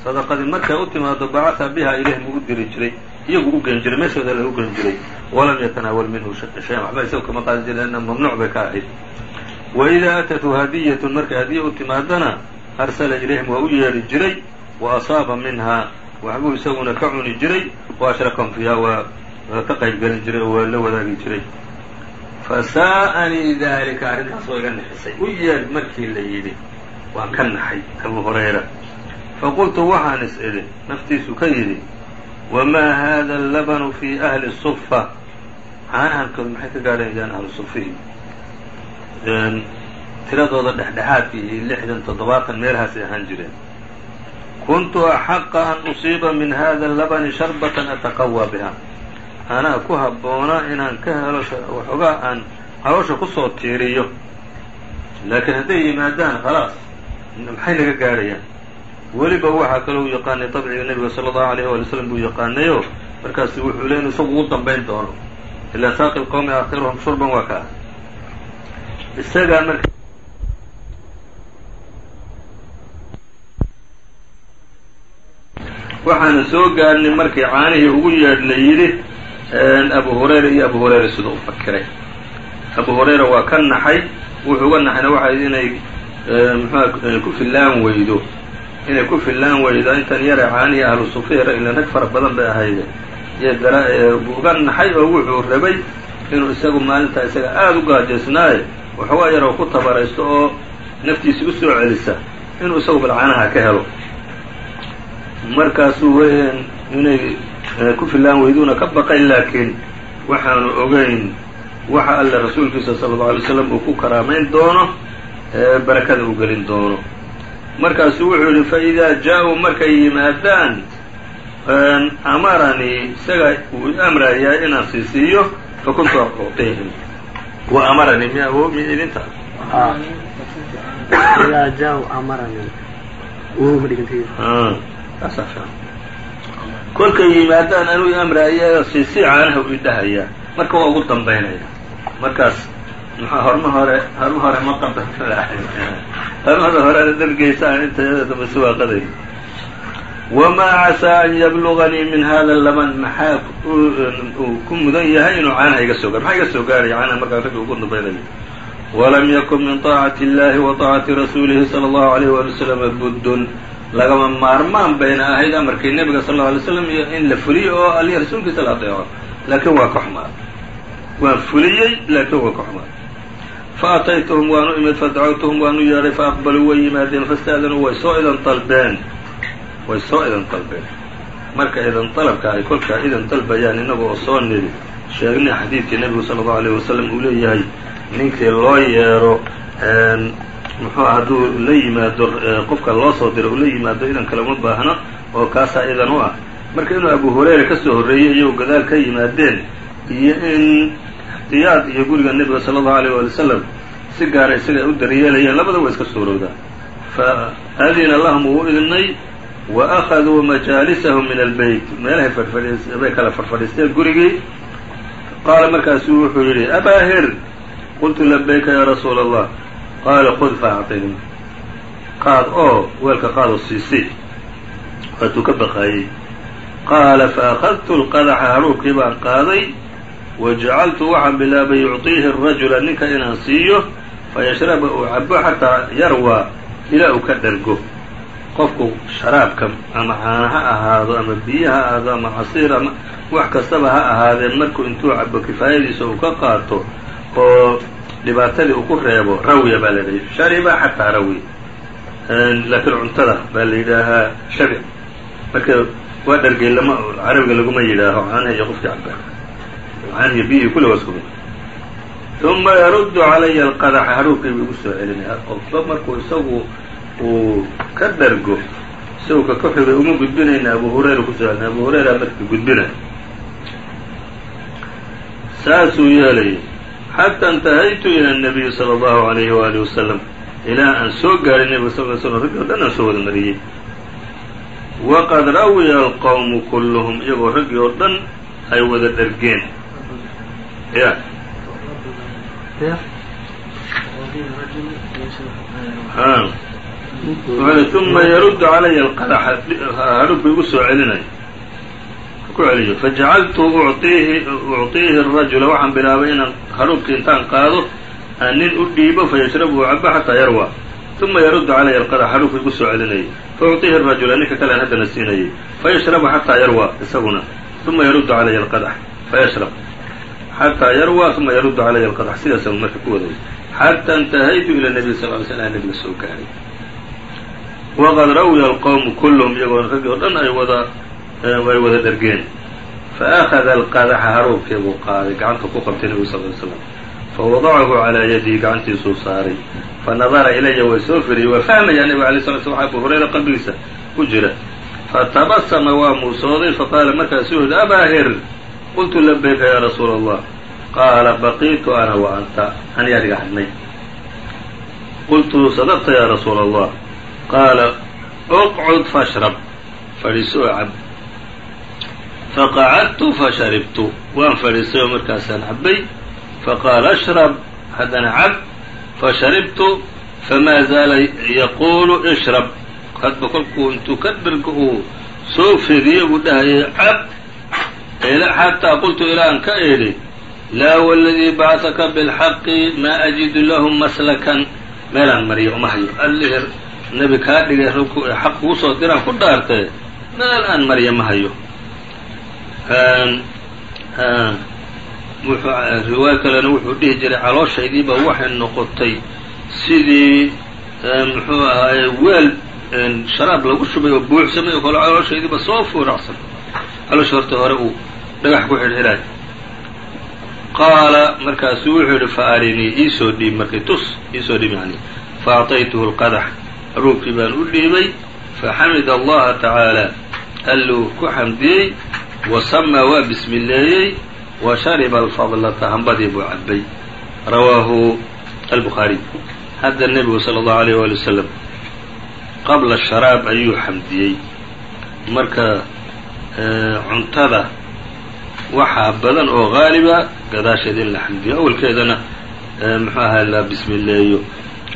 Sadaqadii markay u timaado bacatha biha ilayhim uu u diri jiray. Iyagu u geen jiray meeshooda lagu geen jiray. Walam yatanaawal minhu shay-an. Waxba isaga kama qaadi anna mamnuuc bay ka ahayd wa idaa atatu hadiyatun markay hadiya u timaadana arsala ilayhim waa u yeedhi jiray wa asaaba minhaa waxbuu isaguna ka cuni jiray wa ashrakahum fiiha waa ka qayb gelin jiray oo waa la wadaagi jiray fasaa'anii dalika arrintaas oo iga nixisay u yeedh markii la yidhi waan ka naxay abu hurayra faqultu waxaan is idhi naftiisu ka yidhi wamaa hada allabanu fi ahli sufa caanahankood maxay ka gaadhayaan ahlu tiradooda dhexdhexaadka iyo lixdan toddobaatan meelahaas ay ahaan jireen. Kuntu axaqa an usiiba min hada allabani sharbatan ataqawaa biha. Anaa ku habboona inaan ka helo waxoogaa aan caloosha ku soo tiiriyo. Laakiin hadday yimaadaan khalaas maxay naga gaadhayaan weliba waxaa kaloo u yaqaanay dabciga nebiga sala allahu alayh waali slam buu yaqaanayo markaasu wuxuu le inu isagu ugu dambayn doono. Ilaa saaqi lqowmi aakhiruhum shurban waa kaa isagaa marka waxaana soo gaarnay markii caanihii ugu yeedh la yidhi abu hurayra iyo abu hurayra siduu u fakiray. Abu hurayra waa ka naxay wuxuu uga naxayna waxay inay mxua ku fillaan weydo. Inay ku fillaan weydo intan yare caanihii ahlu sufira ila rag fara badan bay ahayde uga naxay oo wuxuu rabay inuu isagu maalintaa isaga aada u gaajaysnaaye waxoogaa yaroo ku tabaraysto oo naftiisa u soo celisa inuu isagu balcaanaha ka helo. Markaasuu inay ku fillaan weyduuna ka baqay laakiin waxaanu ogeyn waxa alle rasuulkiisa sala allau alay slam uu ku karaamayn doono barakada u gelin doono. Markaasuu wuxuu yidhi fa idaa jaa-uu markay yimaadaan amaranii isaga uu amrayaa inaan siisiiyo fakuntu ucطihim wa amaranii miya mi idinta kolkay yimaadaan anuu amraaya siisi caanaha u idhahayaa marka waa ugu dambaynaya markaas mxua horma hore horma hore ma qada [laughs] hormada hore dargeysa aan inta dambe siwaaqaday wamaa casaa an yabluganii min hada laban maxaa uu ku mudan yahay inuu caanaha iga soo gaar maxaa iga soo gaaraya caanaha markaa ragga ugu dambaynayo walam yakun min طaacati اllahi wa طaacati rasuulihi salى اllahu عalيyh wali wslam buddun lagama maarmaan bayna ahayd amarkii nebiga sal lla alay slam iyo in la fuliyo oo aliya rasuulkiisa la adeeco laakiin waa ka xumaa waan fuliyey laakiin waa ka xumaa faataytuhum waanu imid fadacawtuhum waanu yeedhay faaqbaluu way yimaadeen fastaadanuu way soo idan dalbeen way soo idan dalbeen. Marka idan dalabka ay kolkaa idan dalbayaan innaga oo soo nidi sheegnay xadiidkii nebigu sala allahu alayh wasalam uu leeyahay ninkii loo yeedho muxuu hadduu la yimaado qofka loo soo diro uu la yimaado idan kalema baahno oo kaasaa idan u ah. Marka inuu abu hurayra ka soo horreeyey iyagoo gadaal ka yimaadeen. Iyo in ixtiyaad iyo guriga nebiga sala allahu alayh waali wasalam si gaara isaga ay u daryeelayeen labada waa iska suurowdaa. Fa adina lahum wuu idnay wa akhaduu majaalisahum min albeyt meelahay fadhfadhi bay kala farfadhiisteen gurigii qaala markaasuu wuxuu yidhi abaahir qultu labayka ya rasuula allah qaala khud faacطihim qaad oo weelka qaadoo siisi waatuu ka baqaayey qaala faأkhadtu اlqadaxa haruubkii baan qaaday wajacaltu waxaan bilaabay yucطiihi الrajula ninka inaan siiyo fayashraba uu cabo xataa yarwaa ilaa uu ka dhergo qofku sharaabka ama caana ha ahaado ama biyo ha ahaado ama casiir ama wax kastaba ha ahaadee markuu intuu cabo kifaayadiisa uu ka qaato oo dhibaatadii uu ku reebo rawiya baa la shariba xataa rawi laakiin cuntada baa la yidhaahaa shabic marka waa dhargey carabiga laguma yidhaaho caanaha iyo qofkii cabaa caanaha iyo biyihii kulli waa isku mid. Uma yaruddu calaya alqadaxa haruubkii buu igu soo celinaya. Qofba markuu isagu uu ka dhargo isagu ka kaxigay uma gudbinayna abu hurayra kusoo celina abu hurayra markii gudbinay saasuu yeelayay xatى اntahaytu ilى الnabiyi slى اllahu عalayhi wali wasalam ilaa aan soo gaaray nebiga sal ly slm raggi o dhan aan soo wada mariyey waqad rawiya alqowmu kulluhum iyagoo raggii oo dhan ay wada dhergeen ya uma yaruddu calaya alqadaxa hadhubku igu soo celinay ku celiyo fajacaltu uciihi ucطiihi الrajula waxaan bilaabay inaan haruubkii intaan qaado aan nin u dhiibo fayashrabu cabo xataa yarwa uma yaruddu calaya alqadax haruubku igu soo celinayay faucطiihi الrajula ninka kalean haddana siinayay fayashrabu xataa yarwa isaguna uma yaruddu calaya alqadax fayashrab xataa yarwa uma yaruddu calaya alqadax sidaasa marka ku waday xatى اntahaytu ilى الnabiy sal ly sl nabiga soo gaaray waqad rawiya alqowmu kulluhum iyagoo raggii o dhan ay wada way wada dhergeen fa akhada alqadaxa haruubkii buu qaaday gacanta ku qabtay nebigu sal ly slam fawadacahu calaa yadihi gacantiisuu saaray fanadara ilaya way soo firiyey waa fahmayaa nebiga alay sla slam abu hurayra qalbigiisa ku jira fatabasama waa muusooday faqaala markaasuu yihi abaa hir qultu labayka yaa rasuula allah qaala baqiitu ana wa anta anigaa dhiga hadhnay qultu sadaqta yaa rasuula allah qaala uqcud fashrab fadhiiso oo cab faqacadtu fasharibtu waan fadhiistay oo markaasaan cabbay faqaala ashrab haddana cab fasharibtu famaa zaala yaquulu ishrab hadba kolkuu intuu ka dharga uu soo fediye buu dhahayay cab xataa qultu ilaa an ka idhi laa waladii bacaka bilxaqi maa ajidu lahu maslakan meelaan mariya uma hayo nebi kaa dhigay xaq kugu soo diraan ku dhaartee meel aan mariya ma hayo riwaayo kalena wuxuu dhihi jiray calooshaydiiba waxay noqotay sidii muxuu ahaaye weel sharaab lagu shubay oo buuxsamay oo kale calooshaydiiba soo fuuracsan caloosha horta hore uu dhagax ku xidhxidhaay qaala markaasuu wuxuu yidhi fa arinii iisoo dhiib markay tus iisoo dhiib yani fa acطaytuhu lqadax haruubkii baan u dhiibay faxamida allaha tacaala alluu ku xamdiyey wa samaa waa bismileeyey wa shariba alfadlata hambadii buu cabbay. Rawaahu albukhaariy hadda nebigu sala allahu alayh waali wasalam qabla sharaab ayuu xamdiyey. Marka cuntada waxaa badan oo haaliba gadaasheeda in la xamdiyo. Awalkeedana muxuu ahaa la bismileeyo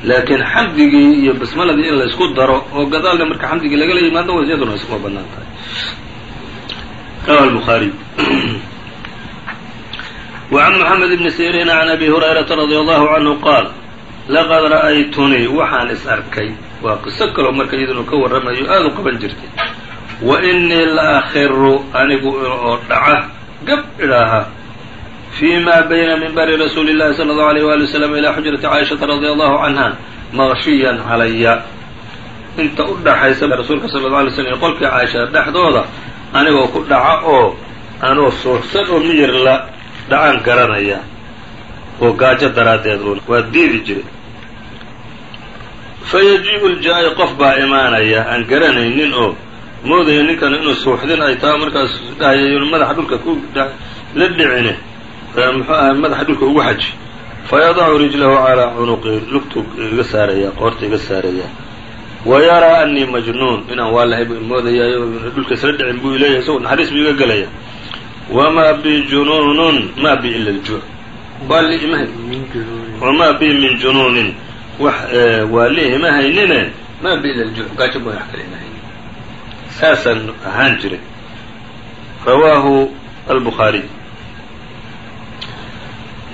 laakiin xamdigii iyo basmaladii in laysku daro oo gadaalna marka xamdigii lagala yimaado wa iyaduna iskuma banaan tahay rawa الbخaariي وعn mحamed بn sيrيn عn abi هurayرaةa radي allahu عanهu qaal laqad ra'aytunii waxaan is arkay waa qiso kaloo marka iyadunu ka warramayo aad u qaban jirtay wa inii la akhiru anigu oo dhaca gab idhaaha fii ma bayna minbari rasuuli الlahi slى الlaه عalيه wali وsلم ilى xujrati caaishaةa radي allahu canha maqshiyan calaya inta u dhaxaysa rasuulka sal اه alay slm iyo qolkii caaisha dhexdooda anigoo ku dhaca oo anoo soorsan oo miyir la dhacaan garanaya oo gaajo daraaddeed uun waa diidi jiray fa yajiibu ljaa'i qof baa imaanaya aan garanaynin oo moodaya ninkan inuu suuxdin ay tahay markaas dhahaya madaxa dhulka ku la dhicine muxuu ahay madaxa dhulka ugu xaji. Fayadacu rijlahu calaa cunuqi lugtuu iga saaraya qoorta iga saaraya wa anii majnuun inaan waalahay buu moodayaayo dhulka isla dhicin buu ileeyahay isagoo naxariis buu iga gelaya wamaa bi junuunun maa bi ila ljuuc wamaa bi min junuunin. Wax ima haynine maa bi ila ljuuc gaajo mooya wax kale ima haynin. Saasaan ahaan jiray. Rawaahu albukhaariy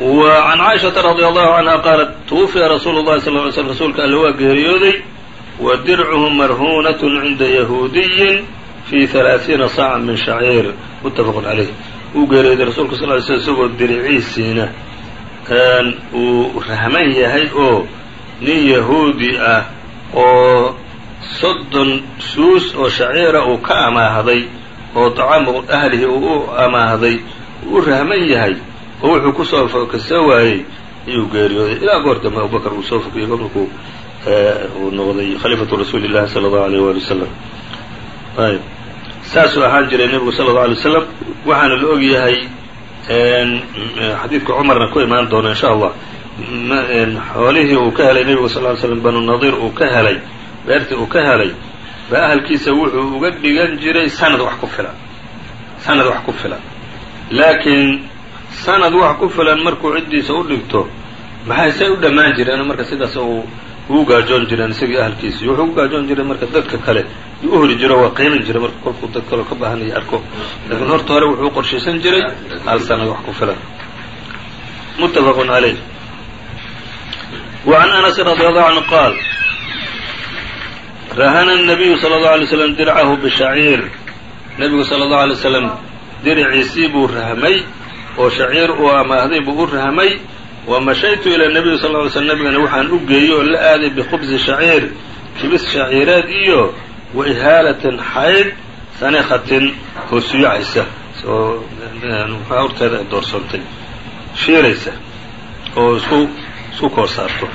وعn caaشhaةa radي allahu canha qaalat twufiya rasuulu الlahi sal ly slm rasuulka alle waa geeriyooday wa dircuhu marhuunaة cinda yahuudiyin fi ثalaaثiina saaca min shaciir mutafaq عalayh uu geeriyooday rasuulka sal ly slm isagoo diriciisiina uu rahman yahay oo nin yahuudi ah oo soddon suus oo shaciira uu ka amaahday oo طacaamu ahlihi uu u amaahday uu u rahman yahay oo wuxuu ku soo fokasa waayey ayuu geeriyooday ilaa goor dambe abubakr uu soo fokiyey markuu uu noqday khaliifatu rasuuli llahi sala allahu alayh wali wasalam ayb saasuu ahaan jiray nebigu sala allau alay wasalam waxaana la og yahay xadiidka cumarna ku imaan doona insha allah. Xoolihii uu ka helay nebigu sal ly slam banu nadiir uu ka helay beertii uu ka helay ba ahalkiisa wuxuu uga dhigan jiray sanad wax ku filan sanad wax ku filan laakiin sanad wax ku filan markuu ciddiisa u dhigto maxay say u dhammaan jireen marka sidaas uu ugu gaajoon jireen isagii ahalkiisii wuxuu ugu gaajoon jiray marka dadka kale. U hori jiro waa qiilin jiray marka kolkuu dad kaleo ka baahanaya arko. Laakiin horta hore wuxuu qorshaysan jiray hal sanad wax ku filan. Muttafaqun calayh wacan anasin radi allahu canhu qaal rahana nabiyu sala allahu alay slam dircahu bishaciir nebigu sala allahu alay slam diriciisii buu rahmay oo shaciir uu amaahday buu u rahmay wa mashaytu ila nabiyi sal ly slm nabigana waxaan u geeyey oo la aaday bikhubsi shaciir kibis shaciireed iyo wa ihaalatin xaydh sanikatin oo suyacaysa oo horteeda ay shiiraysa oo isku isku koor saarto.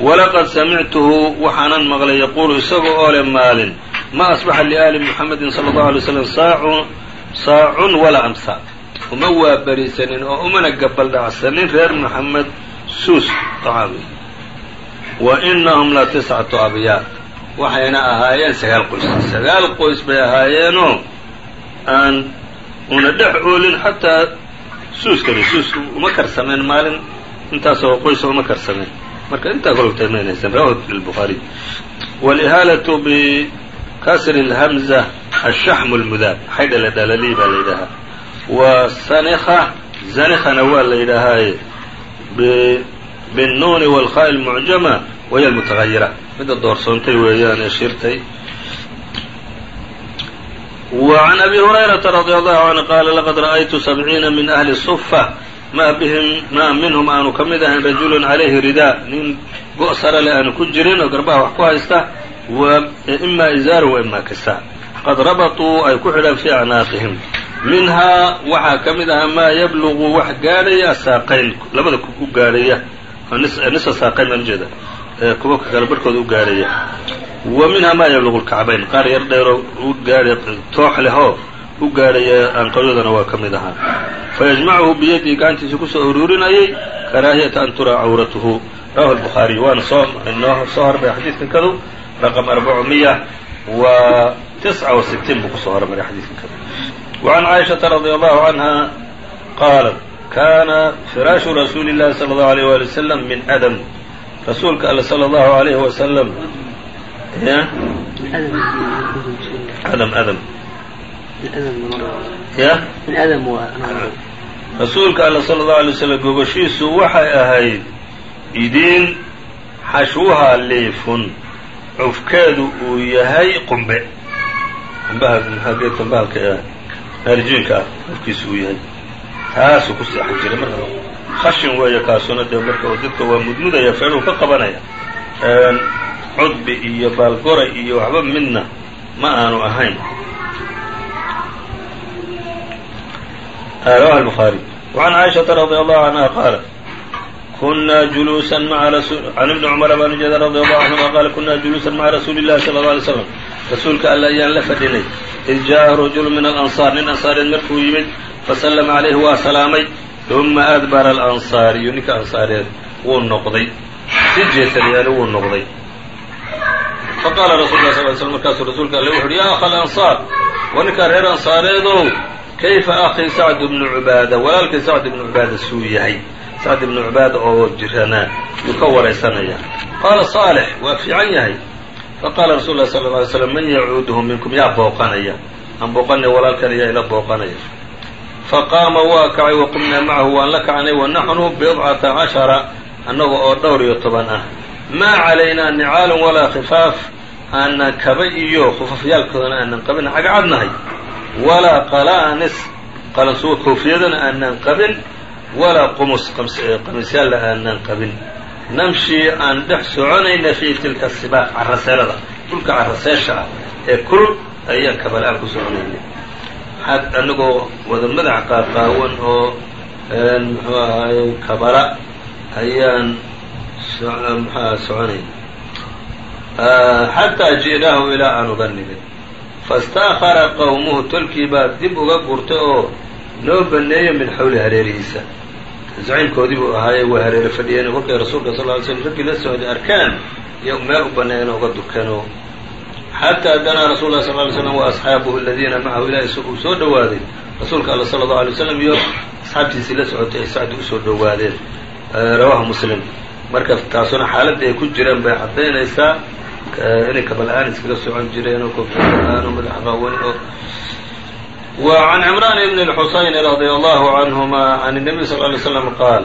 Walaqad samictuhu waxaanan maqlay yaquulu isaga oo leh maalin ma asbaxa liaali muxamedin sala allahu alay slam saacu saacun walaa amsa uma waabarisanin oo umana gabaldhacsanin reer maxamed suus tocaabi wa inahum la tiscatu abyaar. Waxayna ahaayeen sagaal qoys. Sagaal qoys bay ahaayeenoo aan una dhex oolin xataa suuskani. Suus uma karsameen maalin. Intaasoo qoysa uma karsameen marka intaa kologtay ma inaysan rawahu walihaalatu bikasri اlhamza ashaxmu lmudaab xaydha la baa la yidhaahaa wa sanika zanikana waa la yidhaahaaye bالnuuni wاlkhaء الmucjama wahiy اlmutagayira midda doorsoontay weeyaan ee shirtay وعn أbي هuريرaةa رضي الله عanه qاala laqad ra'aytu سبعيiنa min أhli الصفة ma bihim ma minhum aanu ka mid ahayn rajulu calayhi ridaa nin go' sare le aanu ku jirin oo garbaha wax ku haysta wa ima izaaru wa ima kisa qad rabaطuu ay ku xidhaan fii acnaaqihim minha waxaa ka mid ahaa maa yablugu wax gaadhaya asaaqayn labada u gaadhaya nisa saaqayn baan ujeeda kuwa kale barkooda u gaadhaya. Wa minhaa maa yablugu lkacbayn qaar yar dheero u gaadhay toox lehoo u gaadhaya aanqawyadana waa ka mid ahaa. Fayajmacuhu biyadii gacantiisii ku soo uruurinayay karaahiyata an turaa cawratuhu. Rawahu lbukhaariy waana soo inoo soo hormaray xadiidkan kadu raqam arbacumiya wa tisca wa sitiin buu ku soo hormaray xadiidkan kadow وعan caaishaةa radي allahu canha qaalat kana firaashu rasuuli الlahi salى الlahu عalيه wali wslam min adam rasuulka alle salى الlahu عalayh wasalam adam adam ya rasuulka alla sala allahu alay slam gogoshiisu waxay ahayd idiin xashwuhaa liifun cufkeedu uu yahay qumbe qumbaha geedkan bahalka ee naarjiinka ah cufkiisu uu yahay taasuu ku seexan jiray marka khashin weeye kaasuna dee marka dadka waa mudmudaya feedhuu ka qabanaya cudbi iyo baalgoray iyo waxba midna ma aanu ahayn rawahu الbخaarي وعan caaishaةa radي allahu عanha qaalat kunaa juluusa maa can ibni cumara baan ujeeda radi allahu canهuma qaala kunaa juluusan maca rasuuli الlahi salى الlه alay slam rasuulka alla ayaan la fadhinay. Id jaa'a rajulu min alansaar nin ansaareed markuu yimid fasallama calayhi waa salaamay. Uma adbara alansaariyu ninka ansaareed wuu noqday. Sii jeesaday yani wuu noqday. Faqaala rasul lah sal ly sl markaasuu rasuulka alle wuxu uhi yaa akha alansaar war ninkaa reer ansaareedow kayfa akii sacd bnu cubaada? Walaalkay sacd ibnu cubaada suu yahay. Sacd ibnu cubaada oo jiranaa yuu ka waraysanaya. Qaala saalix waa fiican yahay faqaala rasul lah sala ly slam man yacuuduhu minkum yaa booqanaya aan booqanaya walaalkan yaa ila booqanaya faqaama waa kacay wa qumnaa macahu waan la kacnay wa naxnu bidcata cashara annaga oo dhowr iyo toban ah maa calaynaa nicaalun walaa khifaaf aanan kaba iyo khufafyaalkoodana aanan qabin cagcadnahay walaa qalaanis qalansuwa koofiyadana aanan qabin walaa qumus qamiisyaalla aanan qabin namshii aan dhex soconayna fii tilka sibaaq caraseelada dhulka caraseesha ah ee kul ayaan kabala-aan ku soconaynay anagoo wada madax qaaqaawan oo muxuu ahaayey kabala ayaan mxua soconayna xataa ji'naahu ilaa aan uga nimid. Faاstaأkhara qowmuhu tolkii baa dib uga gurtay oo noo baneeyo min xawli hareerihiisa zaciimkoodii buu ahaaye way hareere fadhiyeen. Kolkay rasuulka sal ly slm raggii la socday arkaan iyo meel u baneeyeen uga dukeenoo xataa danaa rasul lah sal ly slam wa asxaabuhu aladiina macahu ilaa isaguu soo dhowaaday. Rasuulka alla sala allahu alay waslam iyo asxaabtiisii la socotay ay sacdi u soo dhowaadeen. Rawahu muslim. Marka taasuna xaaladii ay ku jireen bay caddaynaysaa inay kabala-aan iskaga socon jireen oo koofiyala-aan oo madax qaawani oo wa can cimraan ibn اlxusayn radi allahu canhuma can الnabiy sal ly slam qaal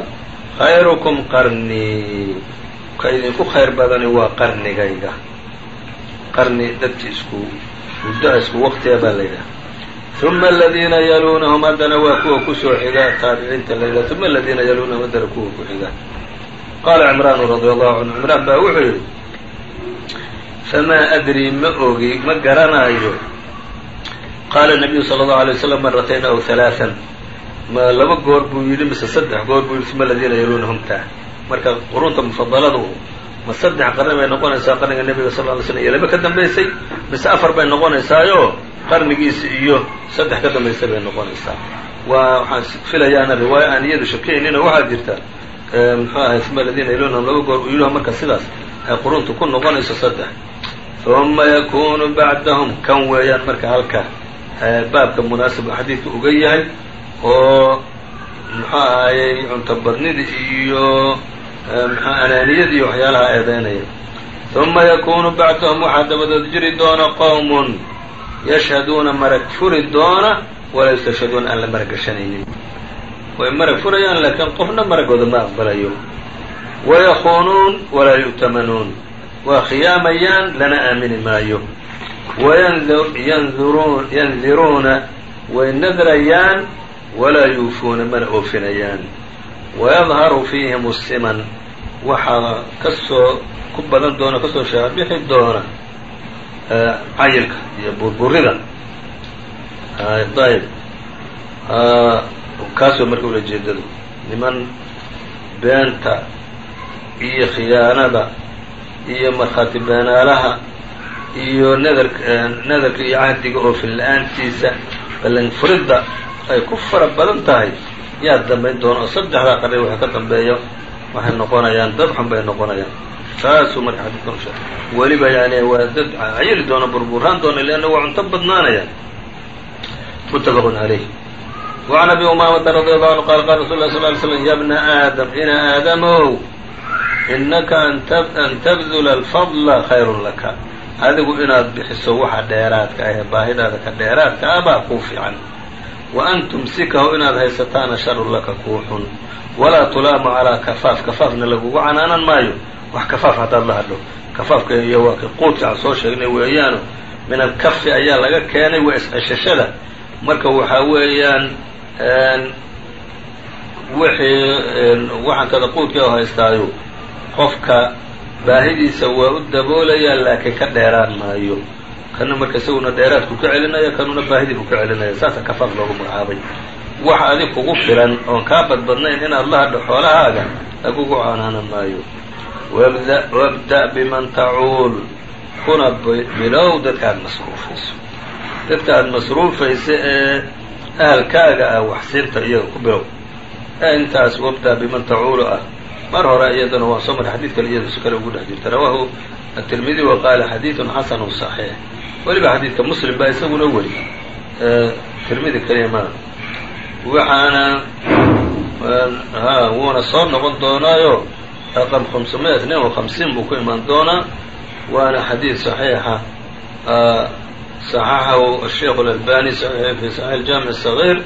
khayrukum qarnii ka idinku khayr badani waa qarnigayga qarni dadki isku muddo isku waqtiga baa la yidhaha uma aladiina yaluunahum haddana waa kuwa kusoo xiga taabiciinta la yidhaha uma aladiina yaluunahum haddana kuwa ku xiga qaala cimraanu radi allahu canhu cimraan baa wuxuu yidhi famaa adrii ma ogi ma garanaayo qaala nabiyu sala allahu alay wasalam maratayn aw halaaan ma laba goor buu yidhi mise saddex goor buu yidhi uma aladiina yaluunahumta marka qurunta mufadaladu ma saddex qarni bay noqonaysaa qarniga nabiga sal ly slam iyo laba ka dambaysay mise afar bay noqonaysaayo qarnigiisa iyo saddex ka dambaysay bay noqonaysaa waa waxaan filayaana riwaayo aan iyadu shakiynina waxaa jirta muxuu ahay uma aladiina yaluunahum laba goor uu yidhiho marka sidaas ay quruntu ku noqonayso saddex uma yakunu bacdahum kan weeyaan marka halka baabka munaasib xadiidka uga yahay oo muxuu ahayey cunto badnida iyo anaaniyada iyo waxyaalaha eedeynaya. Uma yakunu bacdahum waxaa dabadood jiri doona qowmun yashhaduuna marag furi doona walaa yustashhaduuna aan la marag gashanaynin. Way marag furayaan laakiin qofna maragooda ma aqbalayo. Wayakuunuun walaa yu'tamanuun. Waa khiyaamayaan lana aamini maayo wayandiruuna way nadrayaan walaa yuufuuna mana oofinayaan wayadharu fiihim siman waxaa ka soo ku badan doona ka soo shaabixi doona cayilka iyo burburida ayb kaasoo marka ula jeedadu niman beenta iyo khiyaanada iyo markhaati beenaalaha iyo nadar nadarka iyo cahdiga oofin la'aantiisa ballan furidda ay ku fara badan tahay. Yaa dambayn doona oo saddexdaa qarni waxa ka dambeeya waxay noqonayaan dad xun bay noqonayaan. Saasuu u sheegay. Weliba yani waa dad cayili doona burburaan doona leanna waa cunto badnaanayaan. Muttafaqun calayh وعn abi umamata radi allahu anhu qala qala rasul lah sl ly slm ya bna aadam ina aadamow inaka an tabdula alfadla khayrun laka adigu inaad bixiso waxa dheeraadka ah ee baahidaada ka dheeraadka ah baa kuu fiican. Wa an tumsikahu inaad haysataana sharun laka kuu xun. Walaa tulaamu calaa kafaaf kafaafna lagugu canaanan maayo. Wax kafaaf haddaad la hadho kafaafka iyo waa ka quudka aan soo sheegnay weeyaano min alkafi ayaa laga keenay waa is-ceshashada marka waxaa weeyaan wixii waxankada quudka haystaayo. Qofka baahidiisa waa u daboolaya laakiin ka dheeraan maayo. Kana marka isaguna dheeraadku ka celinaya kanuna baahidii buu ka celinaya. Saasa kafaaf loogu magacaabay. Wax adig kugu filan oon kaa badbadnayn inaad la hadho xoolahaaga lagugu canaanan maayo. Wabda' biman tacuul. Kuna bilow dadka aad masruufayso dadka aad masruufaysa ee ahalkaaga ah waxsiinta iyaga ku bilow. Ee intaas wabda' biman tacuulu ah mar hore iyadana waan soo maray xadiid kale iyada si kale ugu dhex jirta rawaahu atirmidi wa qaala xadiidun xasanu صaxiix weliba xadiidka muslim baa isaguna weli tirmidi keliya maa waxaana ha wuuna soo noqon doonaayo raqam hamsamiya itnain wa hamsiin buu ku imaan doonaa waana xadiid صaxiixa صaxaxahu الsheikh اlalbani fi صaxiix اjaamiع الصغيir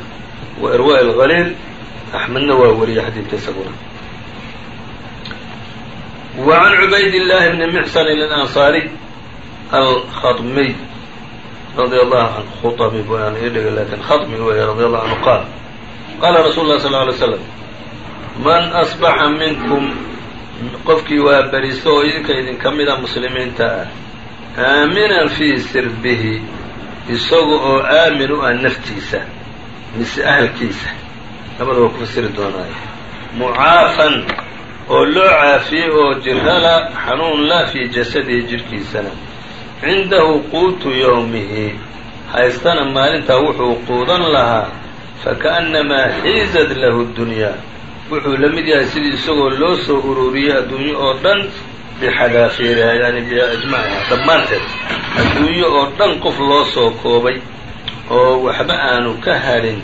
wa irwa اlgaliil axmedna waa wariyay xadiidka isaguna وعn عubayd اللh بn mxsn الأnصاrي الخطmiي radي الlه عan خطmi baan ii dhigay lakin khطmi weeye radي الlه عanهu qaal qala rasuul الlah صلى اه عليه وسلم man أصبxa minkm qofkii waa beristo oo idinka idinka mida muslimiinta ah aaminan fii sirbihi isaga oo aamin u ah naftiisa mise ahalkiisa labada waa ku fasiri doonaayo mucaafan oo loo caafiyey oo jirala xanuun la fii jasadihi jidhkiisana cindahu quutu yowmihi haystana maalintaa wuxuu quudan lahaa fakaأnnamaa xiizad lahu dunyaa wuxuu la mid yahay sidii isagoo loo soo ururiyey adduunyo oo dhan bixadaafiiriha yani biajmaciha dhammaanteed. adduunyo oo dhan qof loo soo koobay oo waxba aanu ka hadhin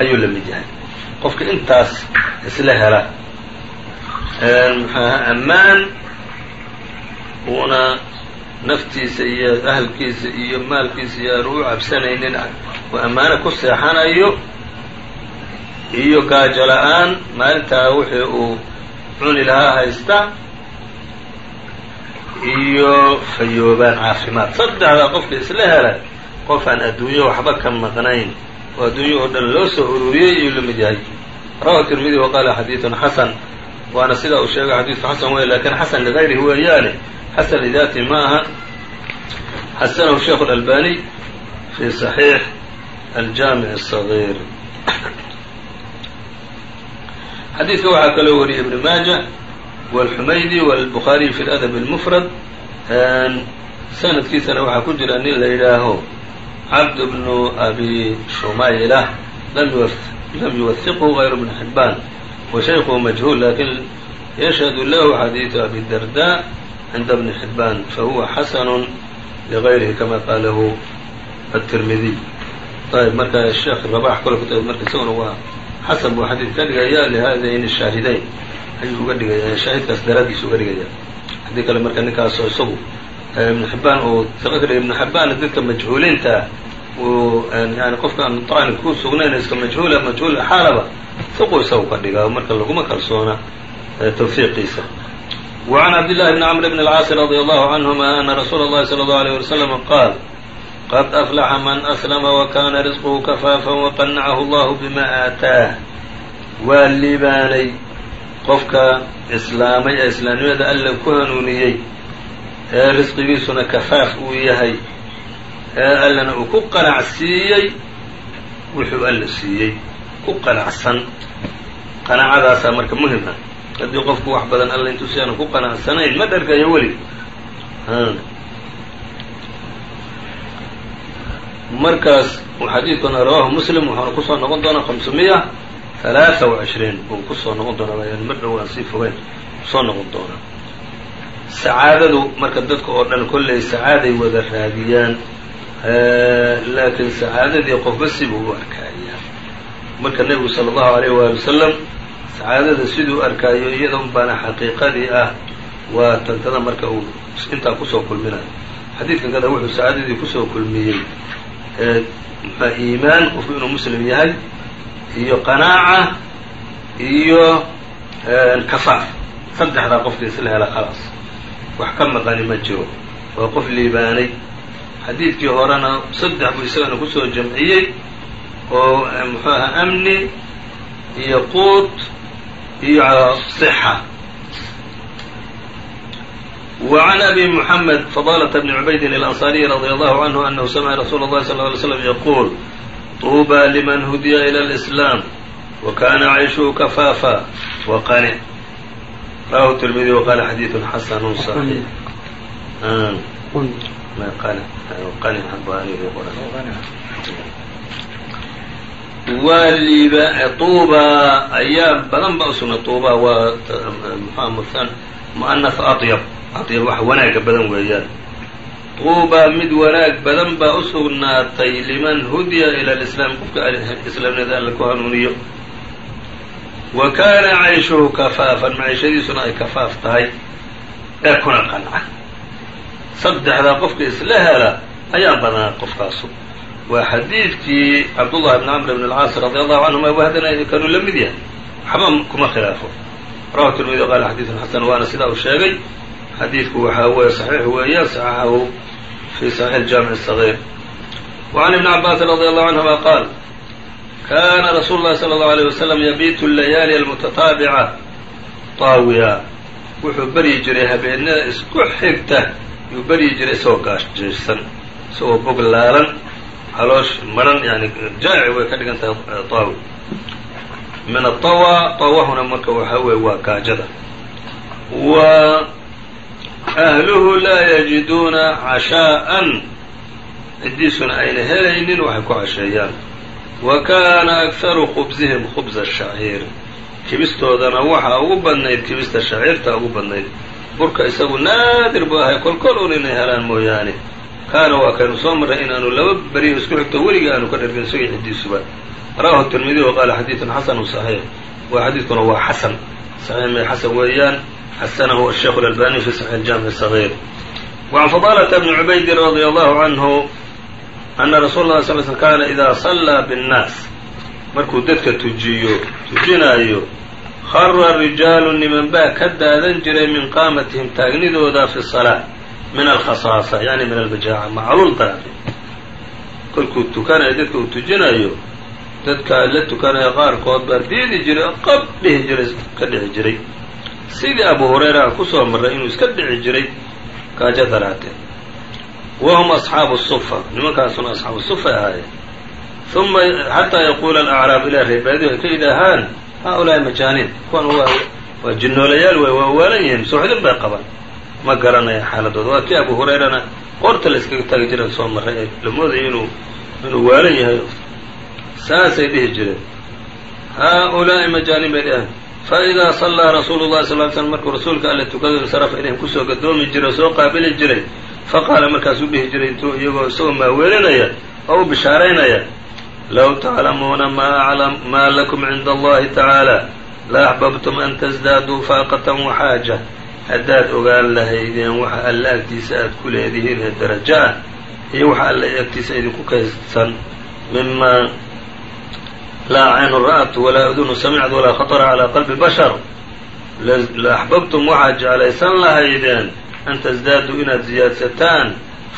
ayuu la mid yahay. qofka intaas isla hela mxuaha ammaan uuna naftiisa iyo ahalkiisa iyo maalkiisa iyo aanu u cabsanaynin oo ammaano ku seexanayo iyo gaajo la'aan. Maalintaa wixii uu cuni lahaa haysta iyo fayoobaan caafimaad. Saddexdaa qofka isla hela qof aan adduunyo waxba ka maqnayn. Oo adduunyo oo dhan loo soo ururiyey ayuu la mid yahay. Rawa tirmidi wa qaala xadiidun xasan waana sida uu sheegay xadiidku xasan wey lakin xasan ligayrihi weeyaane xasan lidaati ma aha xasanahu sheikh اlalbani fi صaxiix aljaamiع الصغيir xadiidka waxaa kaloo wariyay ibn maaja wاlxumaydi wاlbukhaariي fi اladab الmfrad sanadkiisana waxaa ku jira nin la yidhaaho cabd bnu abi shumayla lam yuwahiqhu غayr bn xibaan wa shaykhu majhuul lakin yashhadu lahu xadiiثu abi darda cinda bni xibaan fahuwa xasn ligayrihi kama qalahu الtirmidiy ayb marka sheekh rabax kole kut marka isaguna waa xasan buu xadiid ka dhigaya lihadayn shaahidayn ayuu uga dhigaya shaahidkaas daraadiisa uga dhigaya haddii kale marka ninkaasoo isagu ibnu xibaan uu iqa ka dhigay ibnu xibaan dadka majhuuliinta uu yani qofkaan طacni ku sugnayn iska majhuula majhuul xaalaba iqu isagu ka dhigaa marka laguma kalsoona tawfiiqiisa وعn cabd للh بn cمr بn الcاaص رضي الله عنهma أna rasuul الlahi صلى الله عليه وسلم qاal qad aflaxa man aslama wakana risquhu kafaafan waqanacahu allahu bima aataah waa liibaanay qofka islaamay ee islaamnimada alla ku hanuuniyey ee risqigiisuna kafaaf uu yahay ee allana uu ku qanacsiiyey wuxuu alla siiyey. Ku qanacsan. Qanacadaasaa marka muhiim ah haddii qofku wax badan alla intuu si aanu ku qanacsanayn ma dhargayo weli. Markaas xadiidkuna rawaahu muslim wuxuuna ku soo noqon doonaa hamsumiya halaaa وacishriin buu ku soo noqon doonaa mar dhow aan sii fogeyn. Kusoo noqon doonaa. Sacaadadu marka dadka oo dhan kolley sacaaday wada raadiyaan laakiin sacaadadii qofba sibuu u arkaayaa marka nebigu sala allahu aleyh waali wasalam sacaadada siduu arkaayo iyadoon baana xaqiiqadii ah waa tantada marka uu intaa ku soo kulminayo xadiidkan kada wuxuu sacaadadii ku soo kulmiyey maxaa iimaan qofku inuu muslim yahay iyo qanaaca iyo kafaaf. Saddexdaa qofka isla hela khalaas wax ka maqani ma jiro waa qof liibaanay xadiidkii horena saddex buu isagana kusoo jamciyey oo muxuu aha amni iyo quud iyo صxa وعn أbي محمد فضالة بن عubayd الأنصاري رضي الله عنه أنه سمع رsuل الlه صلى اه عليه وسلم يقول طوبى لمن هدya إلى الإسلام وkاna عيشه كفافا وqنع رwاه الترمذي وqال xadيث xسن صحيح waa liiba tuuba ayaa badan ba usugnaa tuuba waa mu'anath aطyab aطyab wax wanaaga badan weeyaan tuuba mid wanaag badan baa usugnaatay liman hudiya ila lislaam qofka islaamnimada alla ku hanuuniyo wa kaana cayshuhu kafaafan maciishadiisuna ay kafaaf tahay ee kuna qanca saddexdaa qofka isla hela ayaa badanaa qofkaasu. Waa xadiidkii cabdullahi bni camr bn alcaas radi allahu canhuma wahdana kanuu la yahay. Waxba kuma khilaafo. Rawahu tirmidi qaala xadiidun xasan waana sidaa uu sheegay. Xadiidku waxaa weye saxiix weeyaan saxaxahu fii saxiix aljaamic sagiir wacan ibni cabaasin radi allahu canhuma qaal kaana rasuulu llahi sala allahu alayh wasalam yabiitu layaali almutataabica taawiya wuxuu beryi jiray habeenada isku xigta yuu beryi jiray isagoo gaashjaysan isagoo bog laalan caloosh maran yani jaaci way ka dhigan tahay taawi. Min atawa tawahuna marka waxaa weeye waa gaajada wa ahluhu laa yajiduuna cashaa'an ciddiisuna ayna helaynin waxay ku casheeyaan. Wa kaana akharu khubsihim khubsa shaciir. Kibistoodana waxaa ugu badnayd kibista shaciirta ugu badnayd burka isagu naadir buu ahay kolkol un inay helaan mooyaane. Kaana waa kaynu soo marray inaanu laba beriyo isku xigto weligii aanu ka dhargin isagii xiddiisuba. Rawahu tirmidi wa qaala xadiidun xasanu saxiix. Wa xadiidkuna waa xasan. Saxiix may xasan weeyaan. Xasanahu asheikhu lalbani fi saxiix jaamic sagiir wacan fadalata bni cubaydin radi allahu canhu ana rasuula la sl sl kaana idaa sallaa binnaas markuu dadka tujiyo tujinaayo khara rijaalu niman baa ka daadan jiray min qaamatihim taagnidooda fi salaa min alkhasaasa yani min albajaaca macluul daafi kolkuu tukanayo dadka uu tujinayo dadkaa la tukanayo qaarkood baa diidi jiray oo qab dhihi jiray ka dhici jiray sidii abu hurayra ku soo marray inuu iska dhici jiray kaajo daraatee wa asxaabu sufa nimankaasuna asxaabu sufa ahaayeen uma xataa yaquula alacraab ilaa reebeeduhu ay ka yidhaahaan haa-ulaa'i majaaniin kuwan waa jinnoolayaal wey waa waalan yihiin suuxdin bay qabaan ma garanaya xaaladooda waa kii abu hurayrana qoorta la iskaga taagi jiran soo marray ee la moodaya inuu inuu waalan yahay saasay dhihi jireen haa-ulaa'i majaaniin bay dhahaan faidaa sallaa rasuulu llahi sal ly slm markuu rasuulka alle tukado insarafa ilayhim ku soo gadoomi jiray oo soo qaabili jiray faqaala markaasuu dhihi jiray intuu iyagoo isagoo maaweelinaya oo u bishaaraynaya low taclamuuna maa lakum cinda allahi tacaala la axbabtum an tasdaaduu faaqatan waxaaja haddaad ogaan lahaydeen waxa alle agtiisa aad ku leedihiin ee darajo ah iyo waxa alle agtiisa idinku kaydsan mima laa caynu ra'at walaa udunu samicad walaa khatara calaa qalbi bashar la axbabtum waxaad jeclaysan lahaydeen an tasdaaduu inaad ziyaadsataan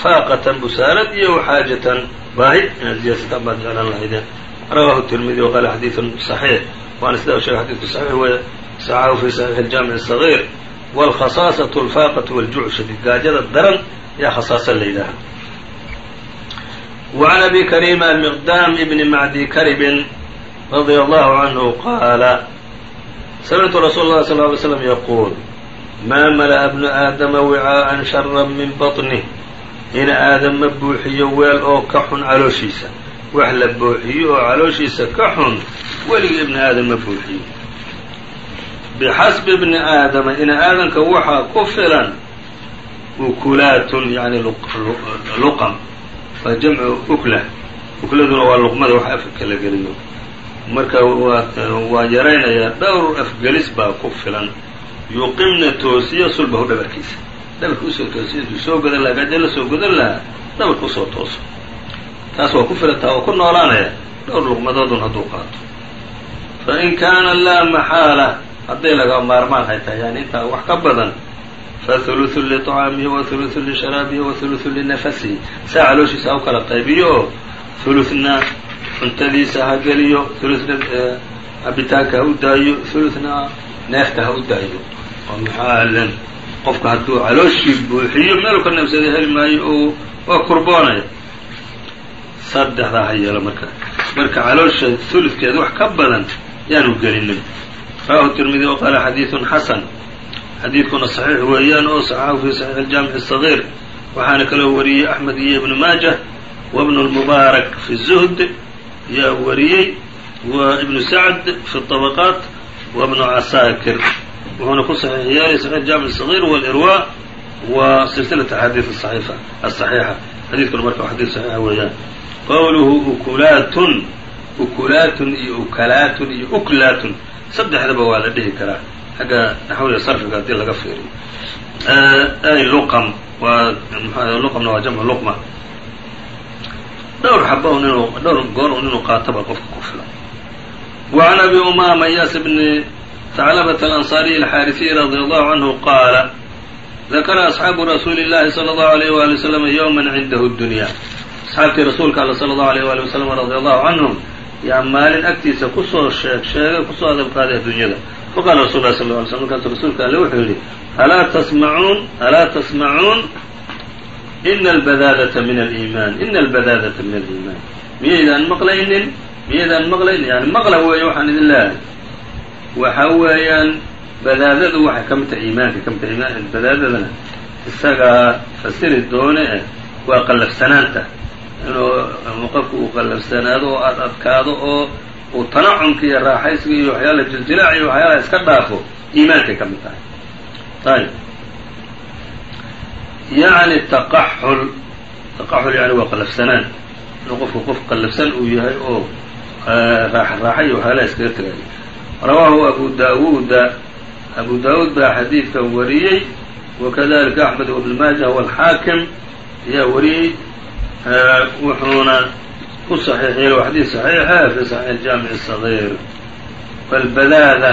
faaqatan busaalad iyo xaajatan baahi inaad ziyaasataan baad jeclaan lahaydeen rawahu tirmidi wa qaala xadiidun saxiix. Waana sidaa u sheegay xadidku saxiix weeye. Saxahu fi saxiixi aljaamic asagiir waalkhasaasatu alfaaqatu waljucshadi gaajada daran yaa khasaasa la yidhaaha. Wacan abi karima miqdaam ibni macdi karibin radia allahu canhu qaala samictu rasuula llahi sal ly slam yaquul maa mala'a bnu aadama wicaa'an shara min baطnih in aadam ma buuxiyo weel oo ka xun calooshiisa. Wax la buuxiyo oo calooshiisa ka xun weligii ibni aadam ma buuxiyo. Bixasbi bni aadama in aadamka waxaa ku filan ukulaatun yani luqam waa jamcu ukla. Ukladuna waa luqmada wax afka la geliyo marka waa yaraynayaa dhowr afgelis baa ku filan. Yuqimna toosiyo sulbahu dhabarkiisa dhabarka u soo toosiyo intuu soo godan lahaa gaajee la soo godan lahaa dhabarka u soo tooso. Taas waa ku filantaa waa ku noolaanaya dhowr luqmadoodun hadduu qaato. Fa in kaana laa maxaala hadday laga maarmaan ay tahay yani intaa wax ka badan fa hulutun liطcaamihi wa hulutun lisharaabihi wa hulutun linafasihi saa calooshiisa ha u kala qaybiyo oo hulutna cuntadiisa ha geliyo hulutna cabitaanka ha u daayo hulutna neefta ha u daayo. Oo maxaa qofka hadduu calooshii buuxiyo meel ka neefsada heli maayo oo waa kurboonaya saddexdaa ha yeelo marka. Marka caloosha huludkeeda wax ka badan yaanu gelinin. Rawahu tirmidi oo qaala xadiidun xasan. Xadiidkuna saxiix weeyaan oo saxaxu fii saxiix aljaamic asagiir waxaana kaloo wariyey axmed iyo ibnu maajah wa bnu lmubaarak fi zuhd yaa wariyey. Wa ibnu sacd fi طabaqaat wa casaakir wuxuuna ku saxiix yeelay saxiix jaamic الصaغيir wاlirwa wa silsilaة axaadiid asaxiixa xadiidkuna marka waa xadiid saxiixa weeyaan qowluhu ukulaatun ukulaatun iyo ukalaatun iyo uklaatun saddexdaba waa la dhihi karaa xagga naxwiga sarfiga haddii laga fiiriyo ay luqam waa mxu luqamna waa jamcu luqma dhowr xaba un inuu dhowr goor un inuu qaatoba qofka ku filan وعn abi umama yaas bni saclabata alansaariyi alxaarisiyi radia allahu canhu qaala dakara asxaabu rasuuli illahi sala allahu alayh waali wasalam yowman cindahu dunya asxaabtii rasuulka alle sala allahu alayh waali wasalam radia allahu canhum yaa maalin agtiisa ku soo sheeg sheega ku soo adabqaaday adduunyada faqaala rasul lah sal ly slm markaasu rasuulka alle wuxuu yidhi alaa tasmacuun alaa tasmacuun ina albadaadata min aliimaan ina albadaadata min aliimaan miyaydaan maqlaynin miyaydaan maqlaynin yani maqla weeye waxaan idin leehay waxa weeyaan badaadadu waxay ka mid tahay iimaanka ka mid tahay iimaan badaadadana isagaa fasiri doone eh waa qallafsanaanta. Inuu qofku uu qallafsanaado oo aad adkaado oo uu tanacumka iyo raaxaysiga iyo waxyaala jiljilaac iyo waxyaalaha iska dhaafo iimaankay ka mid tahay. Ayib yacni taqaxul taqaxul yani waa qallafsanaan. Inuu qofku qof qallafsan uu yahay oo raaxa raaxa iyo waxyaalaha iskaga tegayo rawaahu abu daawuuda abu daawuud baa xadiidka wariyey wakadalika axmed ibn maaja waalxaakim ayaa wariyey wuxuuna ku صaxiixiyey waa xadiid صaxiixa fi صaxiix jaamiع الصغيir wاlbadaada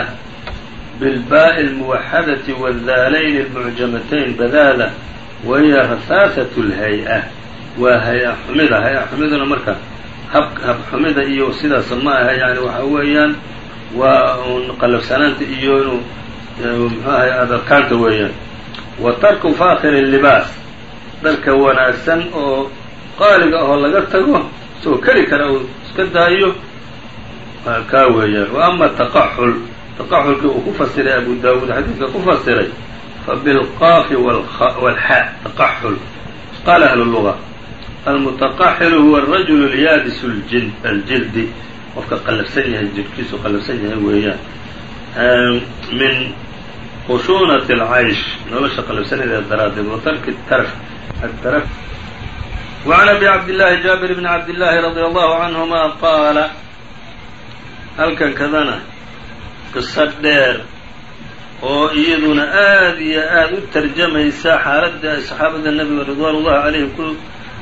bilbaءi الmuwaxadaةi wاdaalayn الmucjamatayn badaada wahiya rasaasة الhay-a waa hay-a xumida hay-a xumiduna marka hab hab xumida iyo sidaas ma aha yani waxa weeyaan waa uun qalafsanaanta iyo inuu muxuu adarkaanta weeyaan. Wa tarku faakiri libaas dharka wanaagsan oo qaaliga ahoo laga tago isagoo keli kara uu iska daayo kaa weeyaan. Wa ama taqaxul taqaxulkii uu ku fasiray abu daawuud xadiidka ku fasiray fa bilqaafi walxa taqaxul. Qaala ahlu ahluلluga almutaqaxilu huwa arajul yaabis aljildi qofka qallafsan yahay jidhkiisu qallafsan yahay weeyaan min khushuunati alcaysh nolosha qallafsanadeeda daraaddeed wa tarki tarf ataraf وعn أbي cabdاللahi jaaبir بn cabdالlahi radي allahu canهuma qaala halkan kadana qiso dheer oo iyaduna aad iyo aad u tarjamaysa xaaladda ay saxaabada nebiga ridwaan ullahi calayhim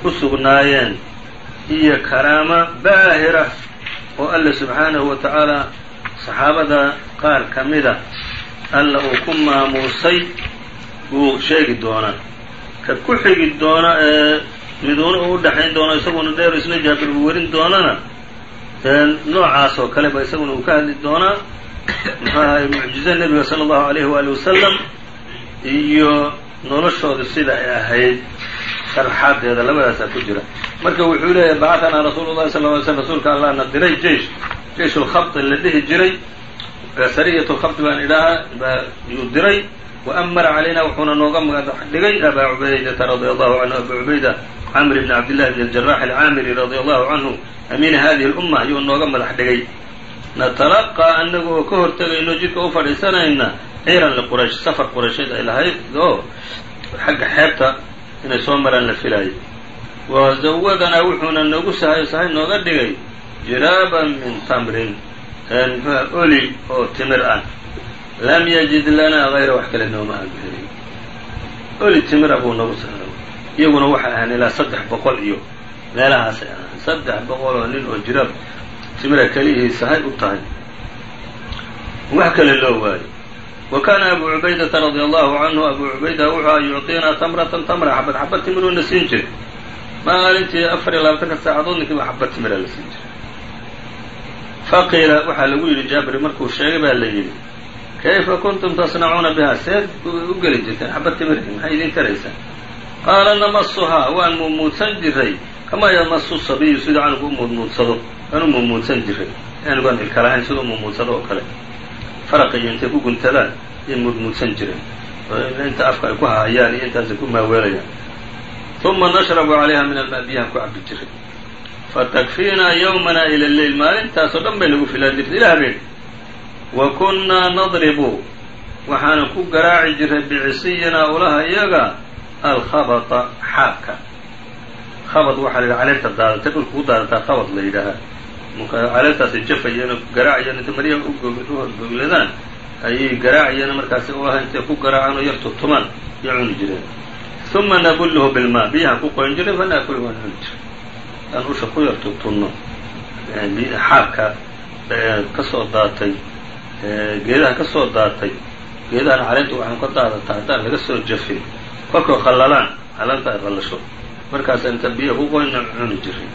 ku sugnaayeen iyo karaamo baahira oo alle subxaanahu wa tacaala saxaabada qaar ka mida alla uu ku maamuusay buu sheegi doonaa. Ka ku xigi doona ee miduuna uu udhaxayn doono isaguna dheer isna jaabir uu werin doonana noocaas oo kale ba isaguna uu ka hadli doonaa. Muxuu ahay mucjize nebiga sala allahu alayhi waali wasalam iyo noloshooda sida ay ahayd sharxaadeeda labadaasaa ku jira. Marka wuxuu leeyahay bacaanaa rasuulu lahi sal ly slm rasuulka allahna diray jeish jeish lkhabti la dhihi jiray. Sariyat lkhabti baan idhaahaa yuu diray waamara calayna wuxuuna nooga magandhigay aba cubaydata radia allahu canhu abaa cubayda camr bn cabdillahi bn aljarax alcaamiri radia allahu canhu amiina hadihi lumma ayuu nooga madax dhigay natalaqaa anagu oo ka hortagayno jidka u fadhiisanayna ciiran liquraysh safar quraysheed ay lahayd oo xagga xeebta inay soo maraan la filaayay wa zawadanaa wuxuuna noogu sahayo sahay nooga dhigay jiraaban min tamrin mxuha oli oo timir ah. Lam yajid lanaa hayra wax kale nooma aanu oli timira buu nagu saaro iyaguna waxay ahaan ilaa saddex boqol iyo meelahaasay ahaan saddex boqol oo nin oo jiraab timira kelihii sahay u tahay. Wax kale loo waayo wa kaana abu cubaydata radia allahu canhu abu cubayda wuxuu yucطiinaa tamratan tamra xabad xabad timiruuna siin jiray maalintii afar iyo labaatanka saacadood ninkiiba xabad timira la siin jiray faqiila waxaa lagu yidhi jaabir markuu sheegay baa la yidhi kayfa kuntum tasnacuuna biha seed u geli jirteen xabad timirki maxay idin taraysaa qaala namasuhaa waan muumuudsan jiray kamaa yamasu sabiyu siduu canugu u muudmuudsado aan muumuudsan jiray anugaan ilka lahayn siduu muumuudsado oo kale faraqi iyo intay ku guntadaan ayay muudmuudsan jireen. Inta afka ay ku hahayaan iyo intaasay ku maaweelayaan uma nashrabu calayha min almaa biyahan ku cabi jiray. Fatakfiinaa yawmana ila lleyl maalintaasoo dhan bay nagu filaan jirtay ilaa habeen wa kunnaa nadribu waxaana ku garaaci jiray bicisiyinaa ulaha iyaga alkhabata xaabka. Khabad waxaa la yidhaha caleenta daadatay dhulka ku daadataa khabad la yidhaahaa marka caleentaasay jafayeen oo garaacayeen inta maryaha u gogladaan ayay garaacayeen markaasi u aha intay ku garaacaan oo yar tutumaan iyo cuni jireen. Uma nabulluhu bilmaa biyahaan ku qoyn jiray fanaakulu waan cuni aan usha ku yar tutunno xaabka ka soo daatay geedaha ka soo daatay geedahana caleenta waxaan ka daadataa haddaan laga soo jafin kolkoo qallalaan caleenta ay qallasho markaas inta biyo ku qoyna cuni jiray.